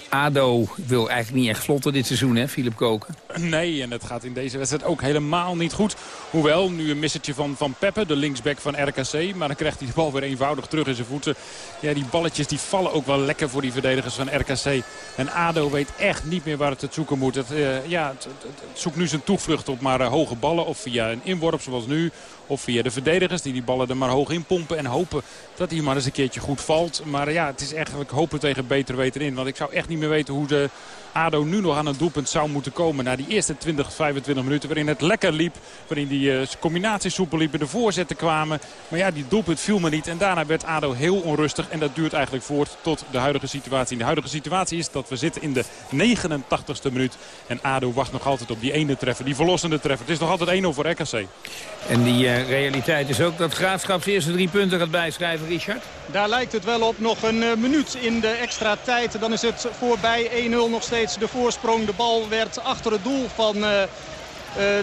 ADO wil eigenlijk niet echt vlotten dit seizoen, hè, Philip Koken? Nee, en het gaat in deze wedstrijd ook helemaal niet goed. Hoewel, nu een missertje van Van Peppe, de linksback van RKC. Maar dan krijgt hij de bal weer eenvoudig terug in zijn voeten. Ja, die balletjes die vallen ook wel lekker voor die verdedigers van RKC. En ADO weet echt niet meer waar het het zoeken moet. Het, uh, ja, het, zoekt nu zijn toevlucht op maar uh, hoge ballen. Of via een inworp zoals nu. Of via de verdedigers die die ballen er maar hoog in pompen. En hopen dat hij maar eens een keertje goed valt. Maar ja, het is eigenlijk hopen tegen beter weten in. Want ik zou echt niet meer weten hoe de ADO nu nog aan een doelpunt zou moeten komen. Na die eerste 20, 25 minuten waarin het lekker liep. Waarin die uh, combinaties soepel liepen, de voorzetten kwamen. Maar ja, die doelpunt viel me niet. En daarna werd ADO heel onrustig. En dat duurt eigenlijk voort tot de huidige situatie. En de huidige situatie is dat we zitten in de 89ste minuut. En ADO wacht nog altijd op die ene treffer, die verlossende treffer. Het is nog altijd 1-0 voor RKC. En die uh, realiteit is ook dat Graafschap zijn eerste drie punten gaat bijschrijven, Richard? Daar lijkt het wel op. Nog een uh, minuut in de extra tijd. Dan is het voorbij 1-0 nog steeds de voorsprong. De bal werd achter het doel van uh,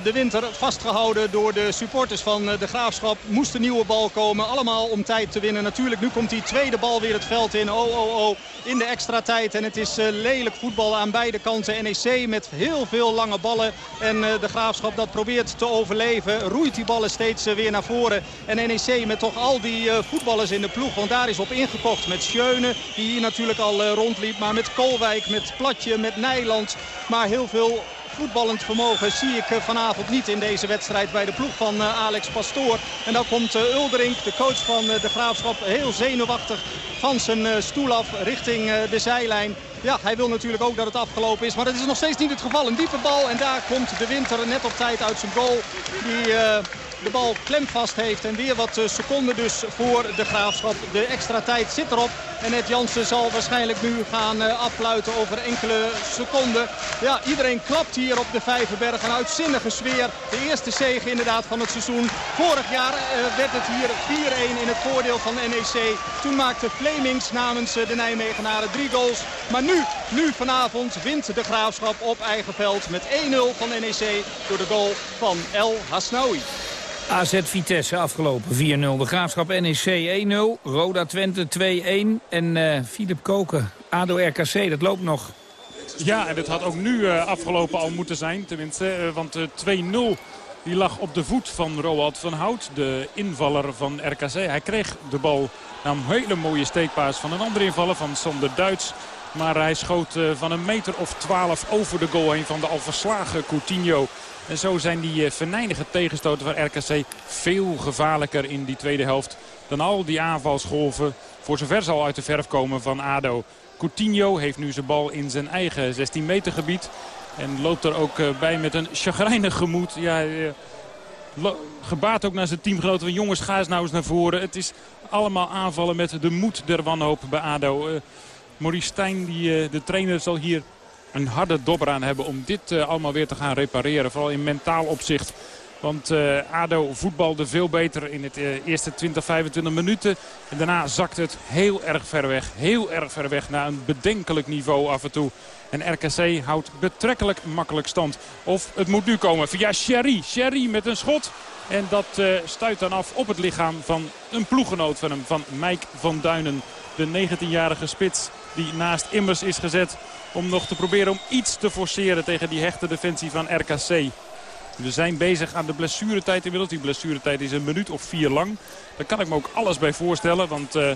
de winter. Vastgehouden door de supporters van de Graafschap. Moest een nieuwe bal komen. Allemaal om tijd te winnen. Natuurlijk, nu komt die tweede bal weer het veld in. Oh, oh, oh. In de extra tijd. En het is lelijk voetbal aan beide kanten. NEC met heel veel lange ballen. En de Graafschap dat probeert te overleven. Roeit die ballen steeds weer naar voren. En NEC met toch al die voetballers in de ploeg. Want daar is op ingekocht met Schöne. Die hier natuurlijk al rondliep. Maar met Kolwijk, met Platje, met Nijland. Maar heel veel voetballend vermogen zie ik eh, vanavond niet in deze wedstrijd bij de ploeg van eh, Alex Pastoor. En dan komt eh, Ulderink, de coach van de Graafschap, heel zenuwachtig van zijn stoel af richting de zijlijn. Ja, hij wil natuurlijk ook dat het afgelopen is. Maar dat is nog steeds niet het geval. Een diepe bal en daar komt de winter net op tijd uit zijn goal. Die de bal klemvast heeft. En weer wat seconden dus voor de Graafschap. De extra tijd zit erop. En Ed Jansen zal waarschijnlijk nu gaan afluiten over enkele seconden. Ja, iedereen klapt hier op de Vijverberg. Een uitzinnige sfeer. De eerste zege inderdaad van het seizoen. Vorig jaar werd het hier 4-1 in het voordeel van NEC. Toen maakte Flemings namens de Nijmegenaren drie goals. Maar nu, nu vanavond wint de Graafschap op eigen veld met 1-0 van NEC door de goal van El Hasnaoui. AZ Vitesse afgelopen 4-0. De Graafschap NEC 1-0. Roda Twente 2-1. En uh, Philip Koken, ADO RKC, dat loopt nog. Ja, en dat had ook nu uh, afgelopen al moeten zijn. Tenminste, uh, want 2-0 die lag op de voet van Roald van Hout. De invaller van RKC. Hij kreeg de bal na een hele mooie steekpaas van een andere invaller van Sander Duits. Maar hij schoot van een meter of 12 over de goal heen van de al verslagen Coutinho. En zo zijn die venijnige tegenstoten van RKC veel gevaarlijker in die tweede helft... dan al die aanvalsgolven voor zover zal uit de verf komen van ADO. Coutinho heeft nu zijn bal in zijn eigen 16 meter gebied. En loopt er ook bij met een chagrijnig gemoed. Ja, gebaat ook naar zijn teamgenoten. Van jongens, ga eens nou eens naar voren. Het is allemaal aanvallen met de moed der wanhoop bij ADO. Uh, Maurice Stijn, die, de trainer, zal hier een harde dobber aan hebben om dit uh, allemaal weer te gaan repareren. Vooral in mentaal opzicht. Want uh, ADO voetbalde veel beter in het uh, eerste 20, 25 minuten. En daarna zakt het heel erg ver weg. Heel erg ver weg naar een bedenkelijk niveau af en toe. En RKC houdt betrekkelijk makkelijk stand. Of het moet nu komen via Sherry. Sherry met een schot. En dat uh, stuit dan af op het lichaam van een ploeggenoot van hem. Van Mike van Duinen. De 19-jarige spits die naast Immers is gezet om nog te proberen om iets te forceren tegen die hechte defensie van RKC. We zijn bezig aan de blessuretijd inmiddels. Die blessuretijd is een minuut of vier lang. Daar kan ik me ook alles bij voorstellen. Want uh,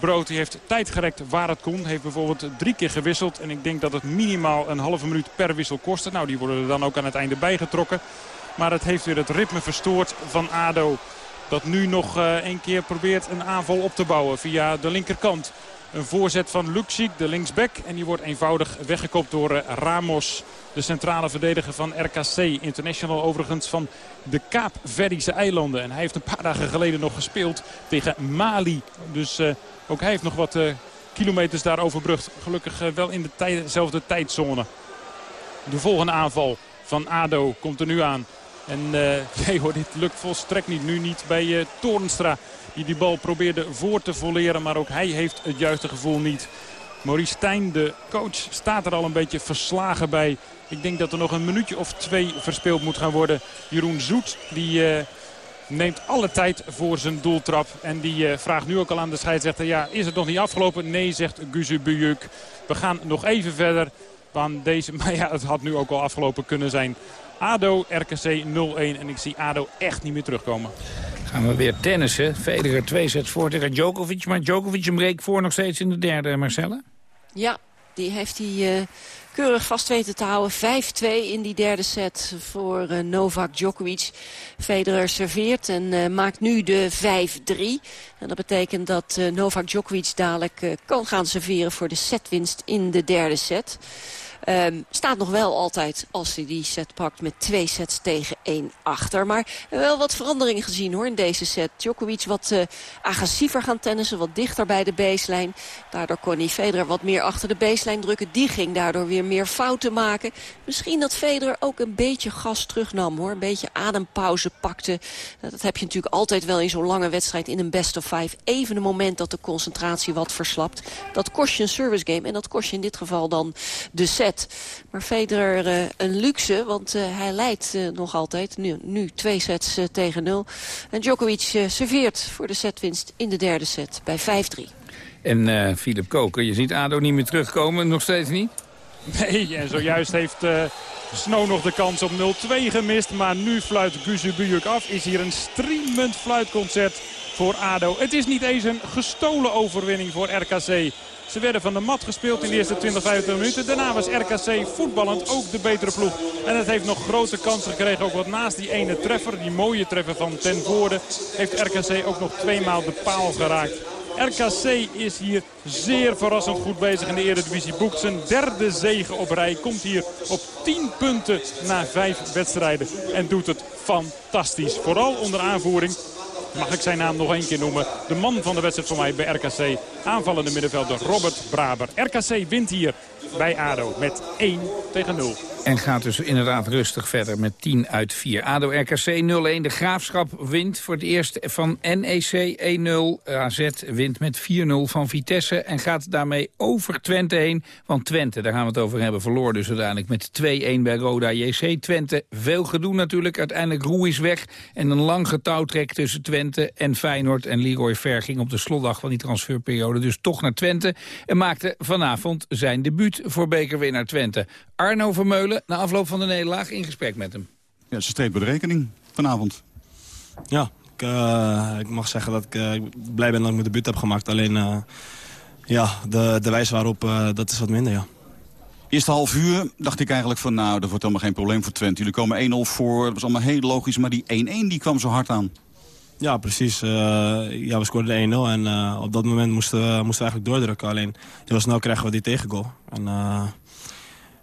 Brood heeft tijd gerekt waar het kon. Heeft bijvoorbeeld drie keer gewisseld. En ik denk dat het minimaal een halve minuut per wissel kostte. Nou, die worden er dan ook aan het einde bijgetrokken. Maar het heeft weer het ritme verstoord van ADO. Dat nu nog uh, een keer probeert een aanval op te bouwen via de linkerkant. Een voorzet van Luxic, de linksback. En die wordt eenvoudig weggekopt door Ramos. De centrale verdediger van RKC. International overigens van de Kaapverdische eilanden. En hij heeft een paar dagen geleden nog gespeeld tegen Mali. Dus uh, ook hij heeft nog wat uh, kilometers daar overbrugd. Gelukkig wel in dezelfde tijdzone. De volgende aanval van ADO komt er nu aan. En nee hoor, dit lukt volstrekt niet. Nu niet bij Toornstra. Die die bal probeerde voor te volleren. Maar ook hij heeft het juiste gevoel niet. Maurice Stijn, de coach, staat er al een beetje verslagen bij. Ik denk dat er nog een minuutje of twee verspeeld moet gaan worden. Jeroen Zoet, die... Uh, neemt alle tijd voor zijn doeltrap. En die uh, vraagt nu ook al aan de scheidsrechter. Ja, is het nog niet afgelopen? Nee, zegt Guzu Bujuk. We gaan nog even verder. Aan deze, maar ja, het had nu ook al afgelopen kunnen zijn. ADO, RKC 0-1. En ik zie ADO echt niet meer terugkomen. Gaan we weer tennissen. Federer twee sets voor tegen Djokovic. Maar Djokovic een voor nog steeds in de derde, Marcelle. Ja, die heeft hij uh, keurig vast weten te houden. 5-2 in die derde set voor uh, Novak Djokovic. Federer serveert en uh, maakt nu de 5-3. En dat betekent dat Novak Djokovic dadelijk kan gaan serveren voor de setwinst in de derde set. Um, staat nog wel altijd, als hij die set pakt, met twee sets tegen één achter. Maar wel wat veranderingen gezien hoor in deze set. Djokovic wat uh, agressiever gaan tennissen, wat dichter bij de baseline. Daardoor kon hij Federer wat meer achter de baseline drukken. Die ging daardoor weer meer fouten maken. Misschien dat Federer ook een beetje gas terugnam hoor. Een beetje adempauze pakte. Dat heb je natuurlijk altijd wel in zo'n lange wedstrijd in een best of five. Even een moment dat de concentratie wat verslapt. Dat kost je een service game en dat kost je in dit geval dan de set. Set. Maar Federer uh, een luxe, want uh, hij leidt uh, nog altijd. Nu, nu twee sets tegen nul. En Djokovic serveert voor de setwinst in de derde set bij 5-3. En Philip Koker, je ziet ADO niet meer terugkomen, nog steeds niet? Nee, en zojuist heeft Snow nog de kans op 0-2 gemist. Maar nu fluit Guzebuyuk af. Is hier een streamend fluitconcert voor ADO. Het is niet eens een gestolen overwinning voor RKC. Ze werden van de mat gespeeld in de eerste 20, 25 minuten. Daarna was RKC voetballend ook de betere ploeg. En het heeft nog grote kansen gekregen. Ook wat naast die ene treffer, die mooie treffer van Ten Voorde... heeft RKC ook nog tweemaal de paal geraakt. RKC is hier zeer verrassend goed bezig in de Eredivisie. Boekt zijn derde zege op rij. Komt hier op 10 punten na 5 wedstrijden. En doet het fantastisch. Vooral onder aanvoering mag ik zijn naam nog één keer noemen. De man van de wedstrijd voor mij bij RKC. Aanvallende middenvelder Robert Braber. RKC wint hier bij ADO met 1 tegen 0. En gaat dus inderdaad rustig verder met 10 uit 4. ADO-RKC 0-1. De Graafschap wint voor het eerst van NEC 1-0. AZ wint met 4-0 van Vitesse en gaat daarmee over Twente heen. Want Twente, daar gaan we het over hebben, verloor dus uiteindelijk met 2-1 bij Roda JC. Twente, veel gedoe natuurlijk. Uiteindelijk Roe weg. En een lang getouwtrek tussen Twente en Feyenoord. En Leroy Ver ging op de slotdag van die transferperiode dus toch naar Twente. En maakte vanavond zijn debuut voor bekerwinnaar Twente. Arno Vermeulen na afloop van de nederlaag in gesprek met hem. Ja, ze streep bij de rekening vanavond. Ja, ik, uh, ik mag zeggen dat ik uh, blij ben dat ik mijn debuut heb gemaakt. Alleen uh, ja, de, de wijze waarop, dat is wat minder, ja. Eerste half uur dacht ik eigenlijk van, nou, dat wordt helemaal geen probleem voor Twente. Jullie komen 1-0 voor, dat was allemaal heel logisch, maar die 1-1 die kwam zo hard aan. Ja, precies. ja, we scoorden 1-0 en op dat moment moesten we, moesten we eigenlijk doordrukken. Alleen heel snel krijgen we die tegengoal. En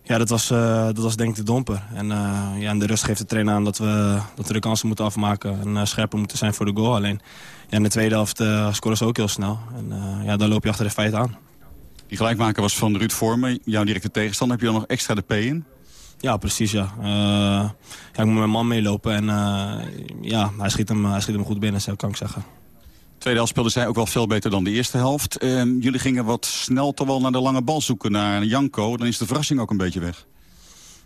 ja, dat was, dat was denk ik de domper. En ja, de rust geeft de trainer aan dat we, dat we de kansen moeten afmaken... en scherper moeten zijn voor de goal. Alleen ja, in de tweede helft scoren ze ook heel snel. En ja, dan loop je achter de feiten aan. Die gelijkmaker was van Ruud Vormen, jouw directe tegenstander. Heb je dan nog extra de P in? Ja, precies, ja. ja ik moet met mijn man meelopen en ja, hij schiet, hem, hij schiet hem goed binnen, kan ik zeggen. Tweede helft speelde zij ook wel veel beter dan de eerste helft. Uh, jullie gingen wat snel toch wel naar de lange bal zoeken, naar Janko. Dan is de verrassing ook een beetje weg.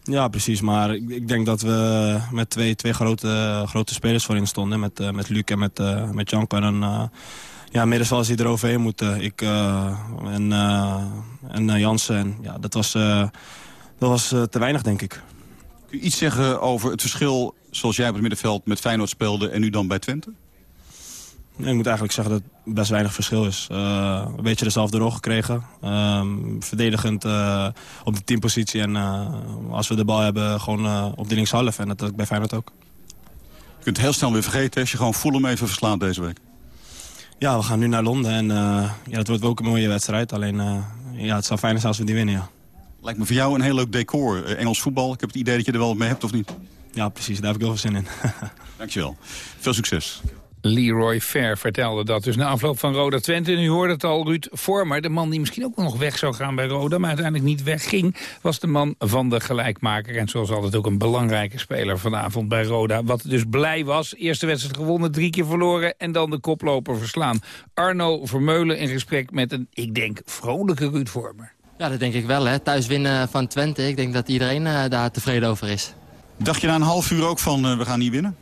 Ja, precies. Maar ik, ik denk dat we met twee, twee grote, grote spelers voorin stonden. Met, uh, met Luc en met, uh, met Janko. En dan, uh, ja, middenveld die er overheen moeten. Ik en, en Jansen. En, ja, dat was, dat was te weinig, denk ik. Kun je iets zeggen over het verschil zoals jij op het middenveld met Feyenoord speelde... en nu dan bij Twente? ik moet eigenlijk zeggen dat het best weinig verschil is. Uh, een beetje dezelfde rol gekregen. Uh, verdedigend uh, op de teampositie. En eh, als we de bal hebben, gewoon op de linkshalf. En dat heb ik bij Feyenoord ook. Je kunt het heel snel weer vergeten als je gewoon Fulham even verslaat deze week. Ja, we gaan nu naar Londen. En ja, dat wordt ook een mooie wedstrijd. Alleen, ja, het zou fijn zijn als we die winnen, ja. Lijkt me voor jou een heel leuk decor. Engels voetbal. Ik heb het idee dat je er wel mee hebt, of niet? Ja, precies. Daar heb ik heel veel zin in. Dankjewel. Veel succes. Leroy Fair vertelde dat. Dus na afloop van Roda Twente, en u hoorde het al, Ruud Vormer... de man die misschien ook nog weg zou gaan bij Roda... maar uiteindelijk niet wegging, was de man van de gelijkmaker. En zoals altijd ook een belangrijke speler vanavond bij Roda. Wat dus blij was, eerste wedstrijd gewonnen, drie keer verloren... en dan de koploper verslaan. Arno Vermeulen in gesprek met een, ik denk, vrolijke Ruud Vormer. Ja, dat denk ik wel. Hè. Thuis winnen van Twente, ik denk dat iedereen uh, daar tevreden over is. Dacht je na een half uur ook van, uh, we gaan niet winnen?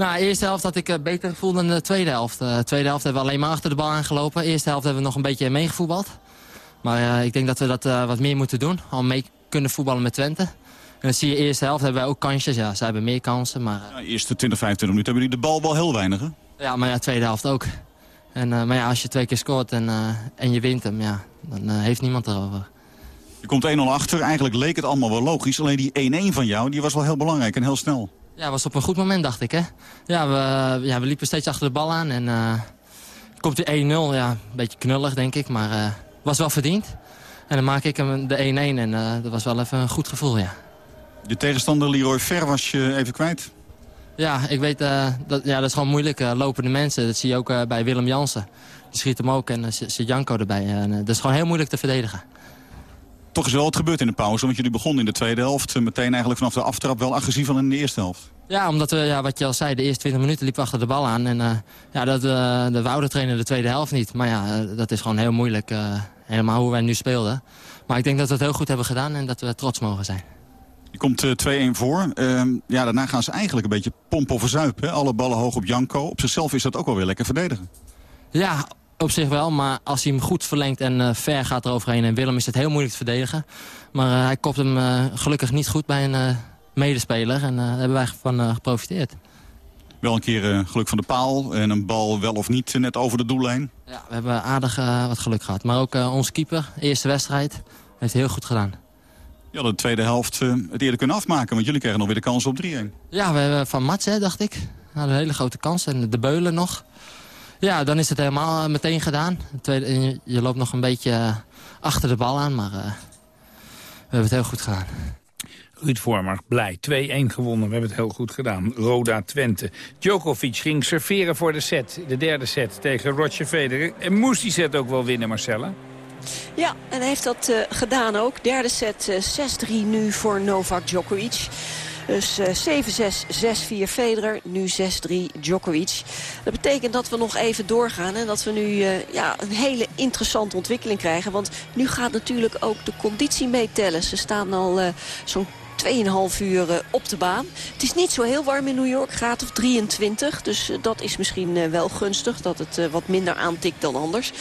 Nou, de eerste helft had ik eh, beter gevoeld dan de tweede helft. De uh, tweede helft hebben we alleen maar achter de bal aangelopen. De eerste helft hebben we nog een beetje meegevoetbald. Maar uh, ik denk dat we dat uh, wat meer moeten doen. Al mee kunnen voetballen met Twente. En dan zie je, de eerste helft hebben wij ook kansjes. Ja, ze hebben meer kansen. Maar, ja, eerste 20, 25 minuten hebben jullie de bal wel heel weinig, hè? Ja, maar ja, tweede helft ook. En, maar ja, als je twee keer scoort en, en je wint hem, ja, dan heeft niemand erover. Je komt 1-0 achter. Eigenlijk leek het allemaal wel logisch. Alleen die 1-1 van jou, die was wel heel belangrijk en heel snel. Ja, was op een goed moment, dacht ik. Hè? Ja, we, ja, we liepen steeds achter de bal aan. En uh, komt die 1-0. Ja, een beetje knullig, denk ik. Maar uh, was wel verdiend. En dan maak ik hem de 1-1. En uh, dat was wel even een goed gevoel, ja. De tegenstander Leroy Ver was je even kwijt? Ja, ik weet, dat, ja, dat is gewoon moeilijk. lopende mensen, dat zie je ook bij Willem Jansen. Schiet hem ook en zit Janko erbij. En, dat is gewoon heel moeilijk te verdedigen toch is wel wat gebeurd in de pauze. Want jullie begonnen in de tweede helft. Eh, meteen eigenlijk vanaf de aftrap wel agressief van in de eerste helft. Ja, omdat we, ja, wat je al zei, de eerste 20 minuten liepen achter de bal aan. En uh, ja, dat, uh, de woude trainen de tweede helft niet. Maar ja, dat is gewoon heel moeilijk. helemaal hoe wij nu speelden. Maar ik denk dat we het heel goed hebben gedaan en dat we trots mogen zijn. Je komt uh, 2-1 voor. Uh, ja, daarna gaan ze eigenlijk een beetje pompen of zuipen. Alle ballen hoog op Janko. Op zichzelf is dat ook wel weer lekker verdedigen. Ja, op zich wel. Maar als hij hem goed verlengt en uh, ver gaat eroverheen... en Willem is het heel moeilijk te verdedigen. Maar uh, hij kopt hem uh, gelukkig niet goed bij een medespeler. En daar hebben wij van geprofiteerd. Wel een keer geluk van de paal en een bal wel of niet net over de doellijn. Ja, we hebben aardig wat geluk gehad. Maar ook onze keeper, eerste wedstrijd, heeft heel goed gedaan. Ja, de tweede helft het eerder kunnen afmaken. Want jullie krijgen nog weer de kans op 3-1. Ja, we hebben van Mats, hè, dacht ik. We hadden een hele grote kans. En de Beulen nog. Ja, dan is het helemaal meteen gedaan. Tweede, je loopt nog een beetje achter de bal aan, maar uh, we hebben het heel goed gedaan. Ruud Vormer, blij. 2-1 gewonnen. We hebben het heel goed gedaan. Roda Twente. Djokovic ging serveren voor de set. De derde set tegen Roger Federer. En moest die set ook wel winnen, Marcella? Ja, en hij heeft dat uh, gedaan ook. Derde set uh, 6-3 nu voor Novak Djokovic. Dus uh, 7-6, 6-4 Federer, nu 6-3 Djokovic. Dat betekent dat we nog even doorgaan en dat we nu uh, ja, een hele interessante ontwikkeling krijgen. Want nu gaat natuurlijk ook de conditie meetellen. Ze staan al uh, zo'n 2,5 uur op de baan. Het is niet zo heel warm in New York, graad of 23. Dus dat is misschien wel gunstig, dat het wat minder aantikt dan anders.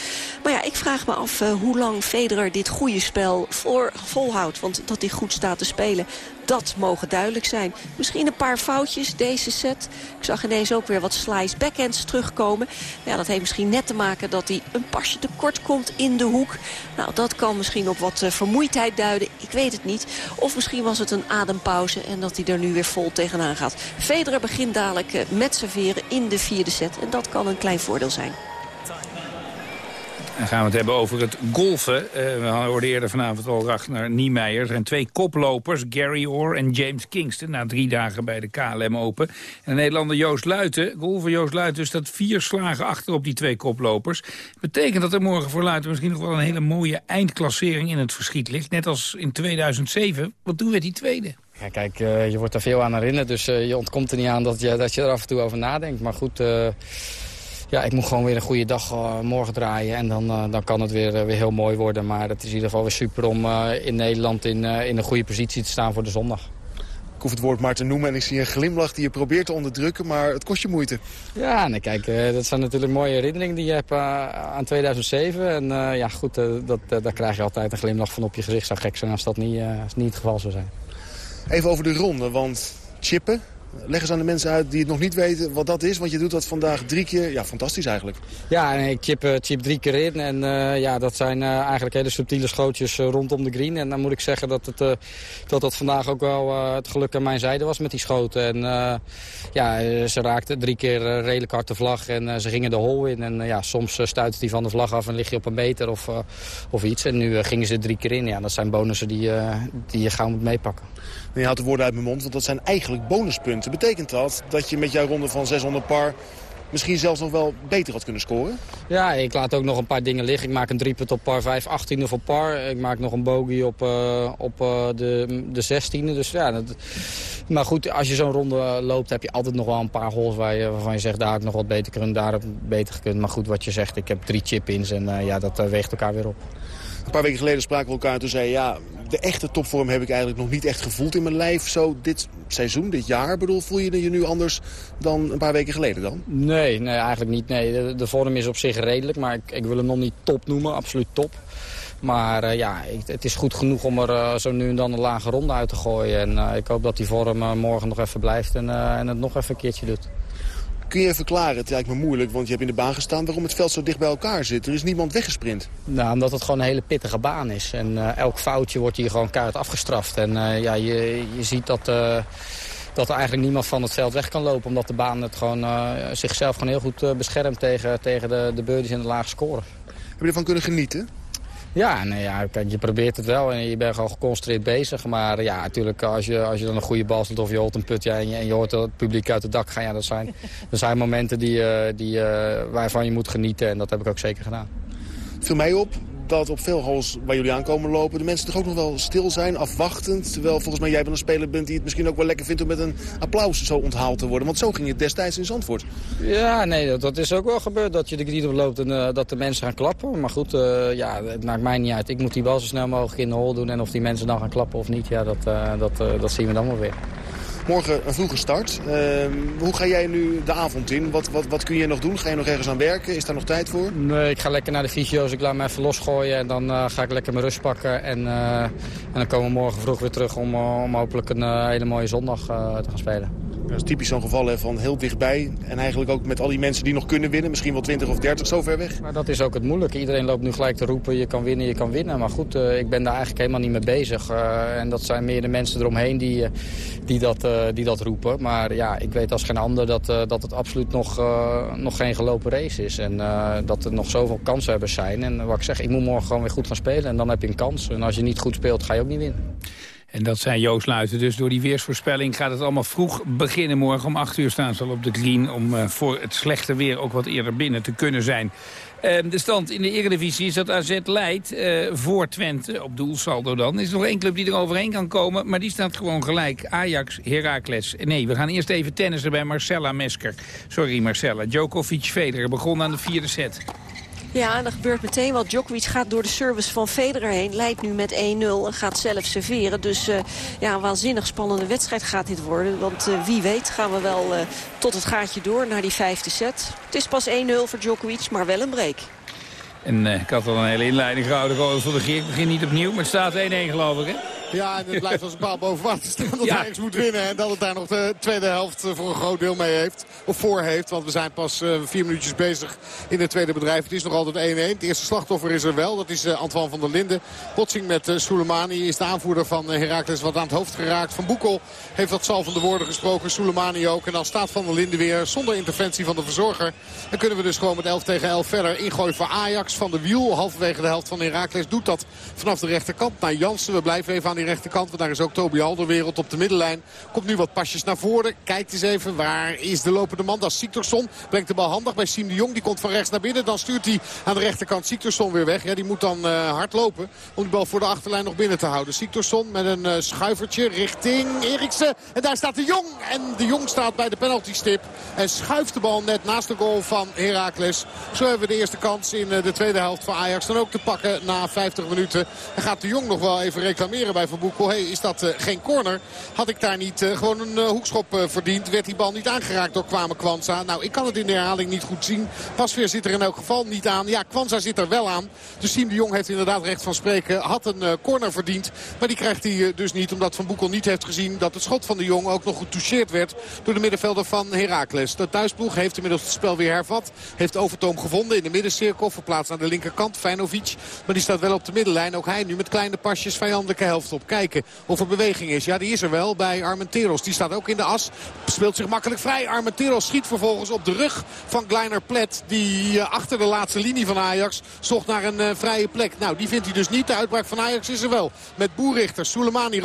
Maar ja, ik vraag me af hoe lang Federer dit goede spel voor, volhoudt. Want dat hij goed staat te spelen, dat mogen duidelijk zijn. Misschien een paar foutjes deze set. Ik zag ineens ook weer wat slice backhands terugkomen. Ja, dat heeft misschien net te maken dat hij een pasje tekort komt in de hoek. Nou, dat kan misschien op wat uh, vermoeidheid duiden. Ik weet het niet. Of misschien was het een adempauze en dat hij er nu weer vol tegenaan gaat. Federer begint dadelijk uh, met serveren in de vierde set. En dat kan een klein voordeel zijn. Dan gaan we het hebben over het golfen. Uh, we hoorden eerder vanavond al Ragnar Niemeyer. Er zijn twee koplopers, Gary Orr en James Kingston... na drie dagen bij de KLM Open. En de Nederlander Joost Luiten, golfer Joost Luiten... staat vier slagen achter op die twee koplopers. Betekent dat er morgen voor Luiten misschien nog wel een hele mooie eindklassering in het verschiet ligt. Net als in 2007. Wat doen we met die tweede? Ja, kijk, uh, je wordt er veel aan herinnerd, dus uh, je ontkomt er niet aan dat je, dat je er af en toe over nadenkt. Maar goed, ja, ik moet gewoon weer een goede dag uh, morgen draaien. En dan, uh, dan kan het weer, uh, weer heel mooi worden. Maar het is in ieder geval weer super om in Nederland in, in een goede positie te staan voor de zondag. Ik hoef het woord maar te noemen en ik zie een glimlach die je probeert te onderdrukken, maar het kost je moeite. Ja, nee, kijk, dat zijn natuurlijk mooie herinneringen die je hebt aan 2007. En ja, goed, dat, daar krijg je altijd een glimlach van op je gezicht. Zou gek zijn als dat niet, niet het geval zou zijn. Even over de ronde, want chippen, Leg eens aan de mensen uit die het nog niet weten wat dat is. Want je doet dat vandaag drie keer. Ja, fantastisch eigenlijk. Ja, en ik chip, uh, chip drie keer in. En uh, ja, dat zijn uh, eigenlijk hele subtiele schootjes rondom de green. En dan moet ik zeggen dat het, dat, dat vandaag ook wel het geluk aan mijn zijde was met die schoten. En ja, ze raakten drie keer redelijk hard de vlag. En ze gingen de hol in. En ja, soms stuitte die van de vlag af en lig je op een meter of, of iets. En nu gingen ze drie keer in. Ja, dat zijn bonussen die, die je gauw moet meepakken. Je haalt de woorden uit mijn mond, want dat zijn eigenlijk bonuspunten. Betekent dat dat je met jouw ronde van 600 par misschien zelfs nog wel beter had kunnen scoren? Ja, ik laat ook nog een paar dingen liggen. Ik maak een drieput op par 5, 18e voor par. Ik maak nog een bogey op, uh, op uh, de, de 16e. Dus ja, dat... Maar goed, als je zo'n ronde loopt heb je altijd nog wel een paar holes waar je, waarvan je zegt... daar had ik nog wat beter kunnen, daar heb ik beter gekund. Maar goed, wat je zegt, ik heb drie chip-ins en uh, ja, dat weegt elkaar weer op. Een paar weken geleden spraken we elkaar en toen zei je... ja, de echte topvorm heb ik eigenlijk nog niet echt gevoeld in mijn lijf. Zo dit seizoen, dit jaar, bedoel, voel je je nu anders dan een paar weken geleden dan? Nee, nee eigenlijk niet. Nee, de, vorm is op zich redelijk, maar ik, ik wil hem nog niet top noemen, absoluut top. Maar uh, ja, het is goed genoeg om er uh, zo nu en dan een lage ronde uit te gooien. En uh, ik hoop dat die vorm morgen nog even blijft en, en het nog even een keertje doet. Kun je verklaren, het lijkt me moeilijk, want je hebt in de baan gestaan... waarom het veld zo dicht bij elkaar zit? Er is niemand weggesprint. Nou, omdat het gewoon een hele pittige baan is. En uh, elk foutje wordt hier gewoon kaart afgestraft. En uh, ja, je, je ziet dat, uh, dat er eigenlijk niemand van het veld weg kan lopen... omdat de baan het gewoon, zichzelf gewoon heel goed beschermt tegen, tegen de, de birdies en de lage scoren. Heb je ervan kunnen genieten? Ja, nee, ja kijk, je probeert het wel en je bent gewoon geconcentreerd bezig. Maar ja, natuurlijk, als je, als je dan een goede bal stelt of je holt een put ja, en, je, en je hoort het publiek uit het dak gaan... Ja, dat, zijn, dat zijn momenten die, uh, die, uh, waarvan je moet genieten en dat heb ik ook zeker gedaan. Viel mij op dat op veel halls waar jullie aankomen lopen... de mensen toch ook nog wel stil zijn, afwachtend. Terwijl volgens mij jij wel een speler bent die het misschien ook wel lekker vindt... om met een applaus zo onthaald te worden. Want zo ging het destijds in Zandvoort. Ja, nee, dat, dat is ook wel gebeurd. Dat je de griet oploopt en uh, dat de mensen gaan klappen. Maar goed, uh, ja, het maakt mij niet uit. Ik moet die bal zo snel mogelijk in de hol doen. En of die mensen dan gaan klappen of niet, ja, dat, uh, dat, dat zien we dan wel weer. Morgen een vroege start. Uh, hoe ga jij nu de avond in? Wat, wat, wat kun je nog doen? Ga je nog ergens aan werken? Is daar nog tijd voor? Nee, ik ga lekker naar de fysio's. Ik laat me even losgooien. En dan uh, ga ik lekker mijn rust pakken. En, uh, en dan komen we morgen vroeg weer terug om, om hopelijk een hele mooie zondag te gaan spelen. Dat is typisch zo'n geval hè, van heel dichtbij. En eigenlijk ook met al die mensen die nog kunnen winnen. Misschien wel 20 of 30 zo ver weg. Maar dat is ook het moeilijke. Iedereen loopt nu gelijk te roepen. Je kan winnen, je kan winnen. Maar goed, uh, ik ben daar eigenlijk helemaal niet mee bezig. Uh, en dat zijn meer de mensen eromheen die, uh, die, dat, die dat roepen. Maar ja, ik weet als geen ander dat, dat het absoluut nog, nog geen gelopen race is. En dat er nog zoveel kanshebbers zijn. En wat ik zeg, ik moet morgen gewoon weer goed gaan spelen. En dan heb je een kans. En als je niet goed speelt, ga je ook niet winnen. En dat zijn Joost Luiten. Dus door die weersvoorspelling gaat het allemaal vroeg beginnen. Morgen om 8 uur staan ze al op de green... om uh, voor het slechte weer ook wat eerder binnen te kunnen zijn. Uh, de stand in de Eredivisie is dat AZ leidt uh, voor Twente, op doelsaldo dan. Er is nog één club die er overheen kan komen, maar die staat gewoon gelijk. Ajax, Heracles. Nee, we gaan eerst even tennissen bij Marcella Mesker. Sorry Marcella. Djokovic Federer begon aan de vierde set. Ja, en er gebeurt meteen wat. Djokovic gaat door de service van Federer heen. Leidt nu met 1-0 en gaat zelf serveren. Dus uh, ja, een waanzinnig spannende wedstrijd gaat dit worden. Want uh, wie weet gaan we wel uh, tot het gaatje door naar die vijfde set. Het is pas 1-0 voor Djokovic, maar wel een break. En ik had al een hele inleiding gehouden voor de Geer. Ik begin niet opnieuw, maar het staat 1-1 geloof ik hè? Ja, en het blijft als een paal boven water staan dat ja. Ajax moet winnen. En dat het daar nog de tweede helft voor een groot deel mee heeft. Of voor heeft, want we zijn pas uh, vier minuutjes bezig in het tweede bedrijf. Het is nog altijd 1-1. Het eerste slachtoffer is er wel. Dat is uh, Antoine van der Linden. Botsing met Soleimani is de aanvoerder van Heracles wat aan het hoofd geraakt. Van Boekel heeft wat zal van de woorden gesproken. Soleimani ook. En dan staat Van der Linden weer zonder interventie van de verzorger. Dan kunnen we dus gewoon met 11 tegen 11 verder ingooien voor Ajax. Van de Wiel, halverwege de helft van Heracles, doet dat vanaf de rechterkant naar Jansen. We blijven even aan die rechterkant, want daar is ook Toby Alderwereld op de middenlijn. Komt nu wat pasjes naar voren. Kijkt eens even, waar is de lopende man? Dat is Siktorsson. Brengt de bal handig bij Siem de Jong. Die komt van rechts naar binnen. Dan stuurt hij aan de rechterkant Siktorsson weer weg. Ja, die moet dan uh, hard lopen om die bal voor de achterlijn nog binnen te houden. Siktorsson met een uh, schuivertje richting Eriksen. En daar staat de Jong. En de Jong staat bij de penaltystip. En schuift de bal net naast de goal van Heracles. Zo hebben we de eerste kans in uh, de tweede helft van Ajax dan ook te pakken na 50 minuten. En gaat de Jong nog wel even reclameren bij Van Boekel. Hey, is dat geen corner? Had ik daar niet gewoon een hoekschop verdiend? Werd die bal niet aangeraakt door Kwame Kwanza? Nou, ik kan het in de herhaling niet goed zien. Pasveer zit er in elk geval niet aan. Ja, Kwanza zit er wel aan. Dus Siem de Jong heeft inderdaad recht van spreken. Had een corner verdiend. Maar die krijgt hij dus niet. Omdat Van Boekel niet heeft gezien dat het schot van de Jong ook nog getoucheerd werd. Door de middenvelder van Heracles. De thuisploeg heeft inmiddels het spel weer hervat. Heeft Overtoom gevonden in de middencirkel. Verplaatst aan de linkerkant. Feinovic. Maar die staat wel op de middenlijn. Ook hij nu met kleine pasjes vijandelijke helft op. Kijken of er beweging is. Ja, die is er wel bij Armenteros. Die staat ook in de as. Speelt zich makkelijk vrij. Armenteros schiet vervolgens op de rug van Kleiner Plet. Die uh, achter de laatste linie van Ajax zocht naar een uh, vrije plek. Nou, die vindt hij dus niet. De uitbraak van Ajax is er wel. Met Boerichter, Soleimani,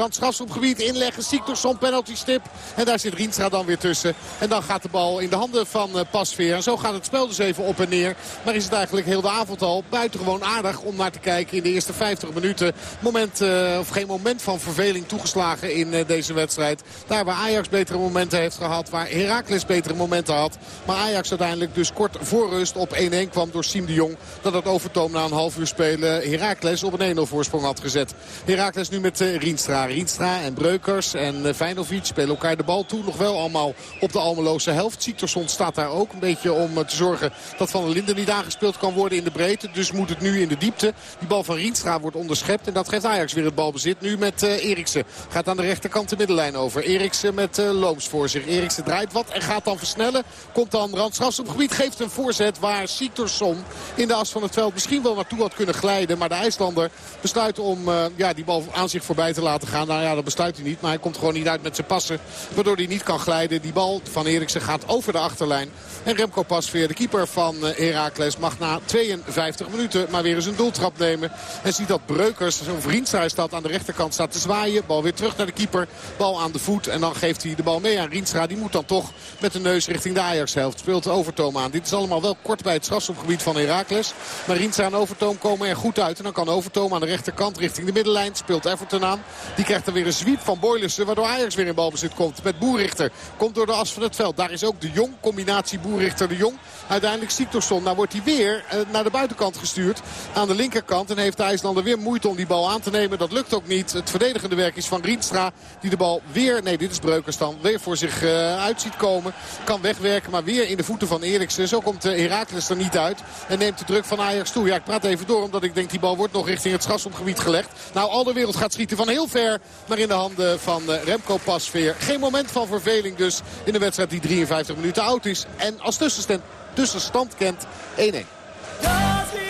gebied inleggen. Siktorsson, penalty stip. En daar zit Rienstra dan weer tussen. En dan gaat de bal in de handen van uh, Pasveer. En zo gaat het spel dus even op en neer. Maar is het eigenlijk heel de avond al buitengewoon aardig om naar te kijken in de eerste 50 minuten. Moment, of geen moment van verveling toegeslagen in deze wedstrijd. Daar waar Ajax betere momenten heeft gehad. Waar Heracles betere momenten had. Maar Ajax uiteindelijk dus kort voor rust op 1-1 kwam door Siem de Jong. Dat het overtoom na een half uur spelen Heracles op een 1-0 voorsprong had gezet. Heracles nu met uh, Rienstra. Rienstra en Breukers en Feinovic spelen elkaar de bal toe. Nog wel allemaal op de Almeloze helft. Siktorsson staat daar ook een beetje om te zorgen dat Van der Linden niet aangespeeld kan worden in de breedte. Dus moet het nu in de diepte. Die bal van Rienstra wordt onderschept en dat geeft Ajax weer het balbezit. Nu met Eriksen. Gaat aan de rechterkant de middenlijn over. Eriksen met Looms voor zich. Eriksen draait wat en gaat dan versnellen. Komt dan gebied geeft een voorzet waar Siktorsson in de as van het veld misschien wel naartoe had kunnen glijden. Maar de IJslander besluit om uh, ja, die bal aan zich voorbij te laten gaan. Nou ja, dat besluit hij niet. Maar hij komt gewoon niet uit met zijn passen. Waardoor hij niet kan glijden. Die bal van Eriksen gaat over de achterlijn. En Remco Pasveer, de keeper van Heracles, mag na 52 minuten maar weer eens een doeltrap nemen. En ziet dat Breukers, zo'n vriendstrijd staat aan de rechterkant rechterkant staat te zwaaien. Bal weer terug naar de keeper. Bal aan de voet. En dan geeft hij de bal mee aan Rienstra. Die moet dan toch met de neus richting de Ajax-helft. Speelt Overtoom aan. Dit is allemaal wel kort bij het strafschopgebied van Heracles. Maar Rienstra en Overtoom komen er goed uit. En dan kan Overtoom aan de rechterkant richting de middenlijn. Speelt Everton aan. Die krijgt dan weer een zwiep van Boylissen. Waardoor Ajax weer in balbezit komt. Met Boerrichter. Komt door de as van het veld. Daar is ook de Jong. Combinatie Boerrichter-de Jong. Uiteindelijk Siktorsson. Nou wordt hij weer eh, naar de buitenkant gestuurd. Aan de linkerkant. En heeft de IJslander weer moeite om die bal aan te nemen. Dat lukt ook niet. Het verdedigende werk is van Rienstra. Die de bal weer, nee dit is Breukers dan, weer voor zich uh, uit ziet komen. Kan wegwerken, maar weer in de voeten van Eriksen. Zo komt uh, Herakles er niet uit. En neemt de druk van Ajax toe. Ja, ik praat even door omdat ik denk die bal wordt nog richting het strafschopgebied gelegd. Nou, al de wereld gaat schieten van heel ver. Maar in de handen van uh, Remco Pasveer. Geen moment van verveling dus in de wedstrijd die 53 minuten oud is. En als tussenstand, tussenstand kent 1-1.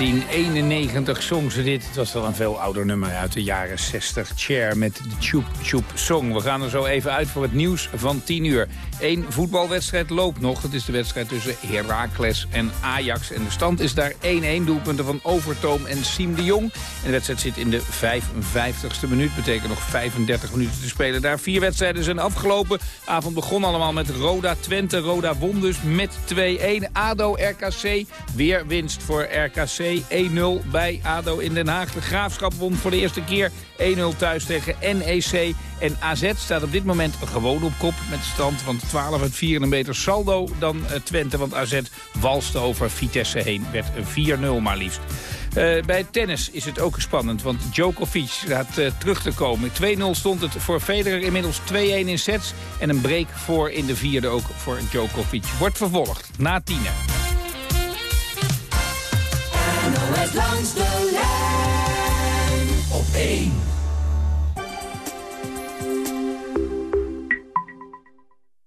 In 91 zong ze dit. Het was wel een veel ouder nummer uit de jaren 60. Chair met de Tjoep Tjoep Song. We gaan er zo even uit voor het nieuws van 10 uur. Eén voetbalwedstrijd loopt nog. Het is de wedstrijd tussen Heracles en Ajax. En de stand is daar 1-1. Doelpunten van Overtoom en Siem de Jong. En de wedstrijd zit in de 55ste minuut. Betekent nog 35 minuten te spelen. Daar vier wedstrijden zijn afgelopen. Avond begon allemaal met Roda Twente. Roda won dus met 2-1. ADO RKC. Weer winst voor RKC. 1-0 bij ADO in Den Haag. De Graafschap won voor de eerste keer 1-0 thuis tegen NEC. En AZ staat op dit moment gewoon op kop met de stand van 12 uit 4 en een beter saldo dan uh, Twente. Want AZ walste over Vitesse heen, werd 4-0 maar liefst. Uh, bij tennis is het ook spannend, want Djokovic gaat uh, terug te komen. 2-0 stond het voor Federer, inmiddels 2-1 in sets. En een break voor in de vierde ook voor Djokovic. Wordt vervolgd na tienen. Langs de lijn op 1.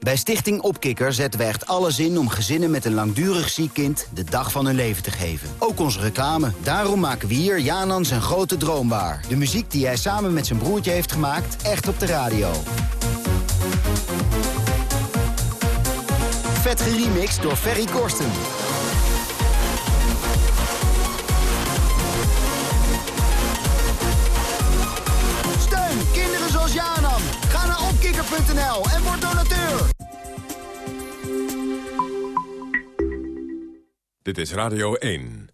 Bij Stichting Opkikker zetten we echt alles in om gezinnen met een langdurig ziek kind de dag van hun leven te geven. Ook onze reclame. Daarom maken we hier Janan zijn grote droom waar. De muziek die hij samen met zijn broertje heeft gemaakt, echt op de radio. Vet geremixed door Ferry Korsten. opkikker.nl en word donateur. Dit is Radio 1.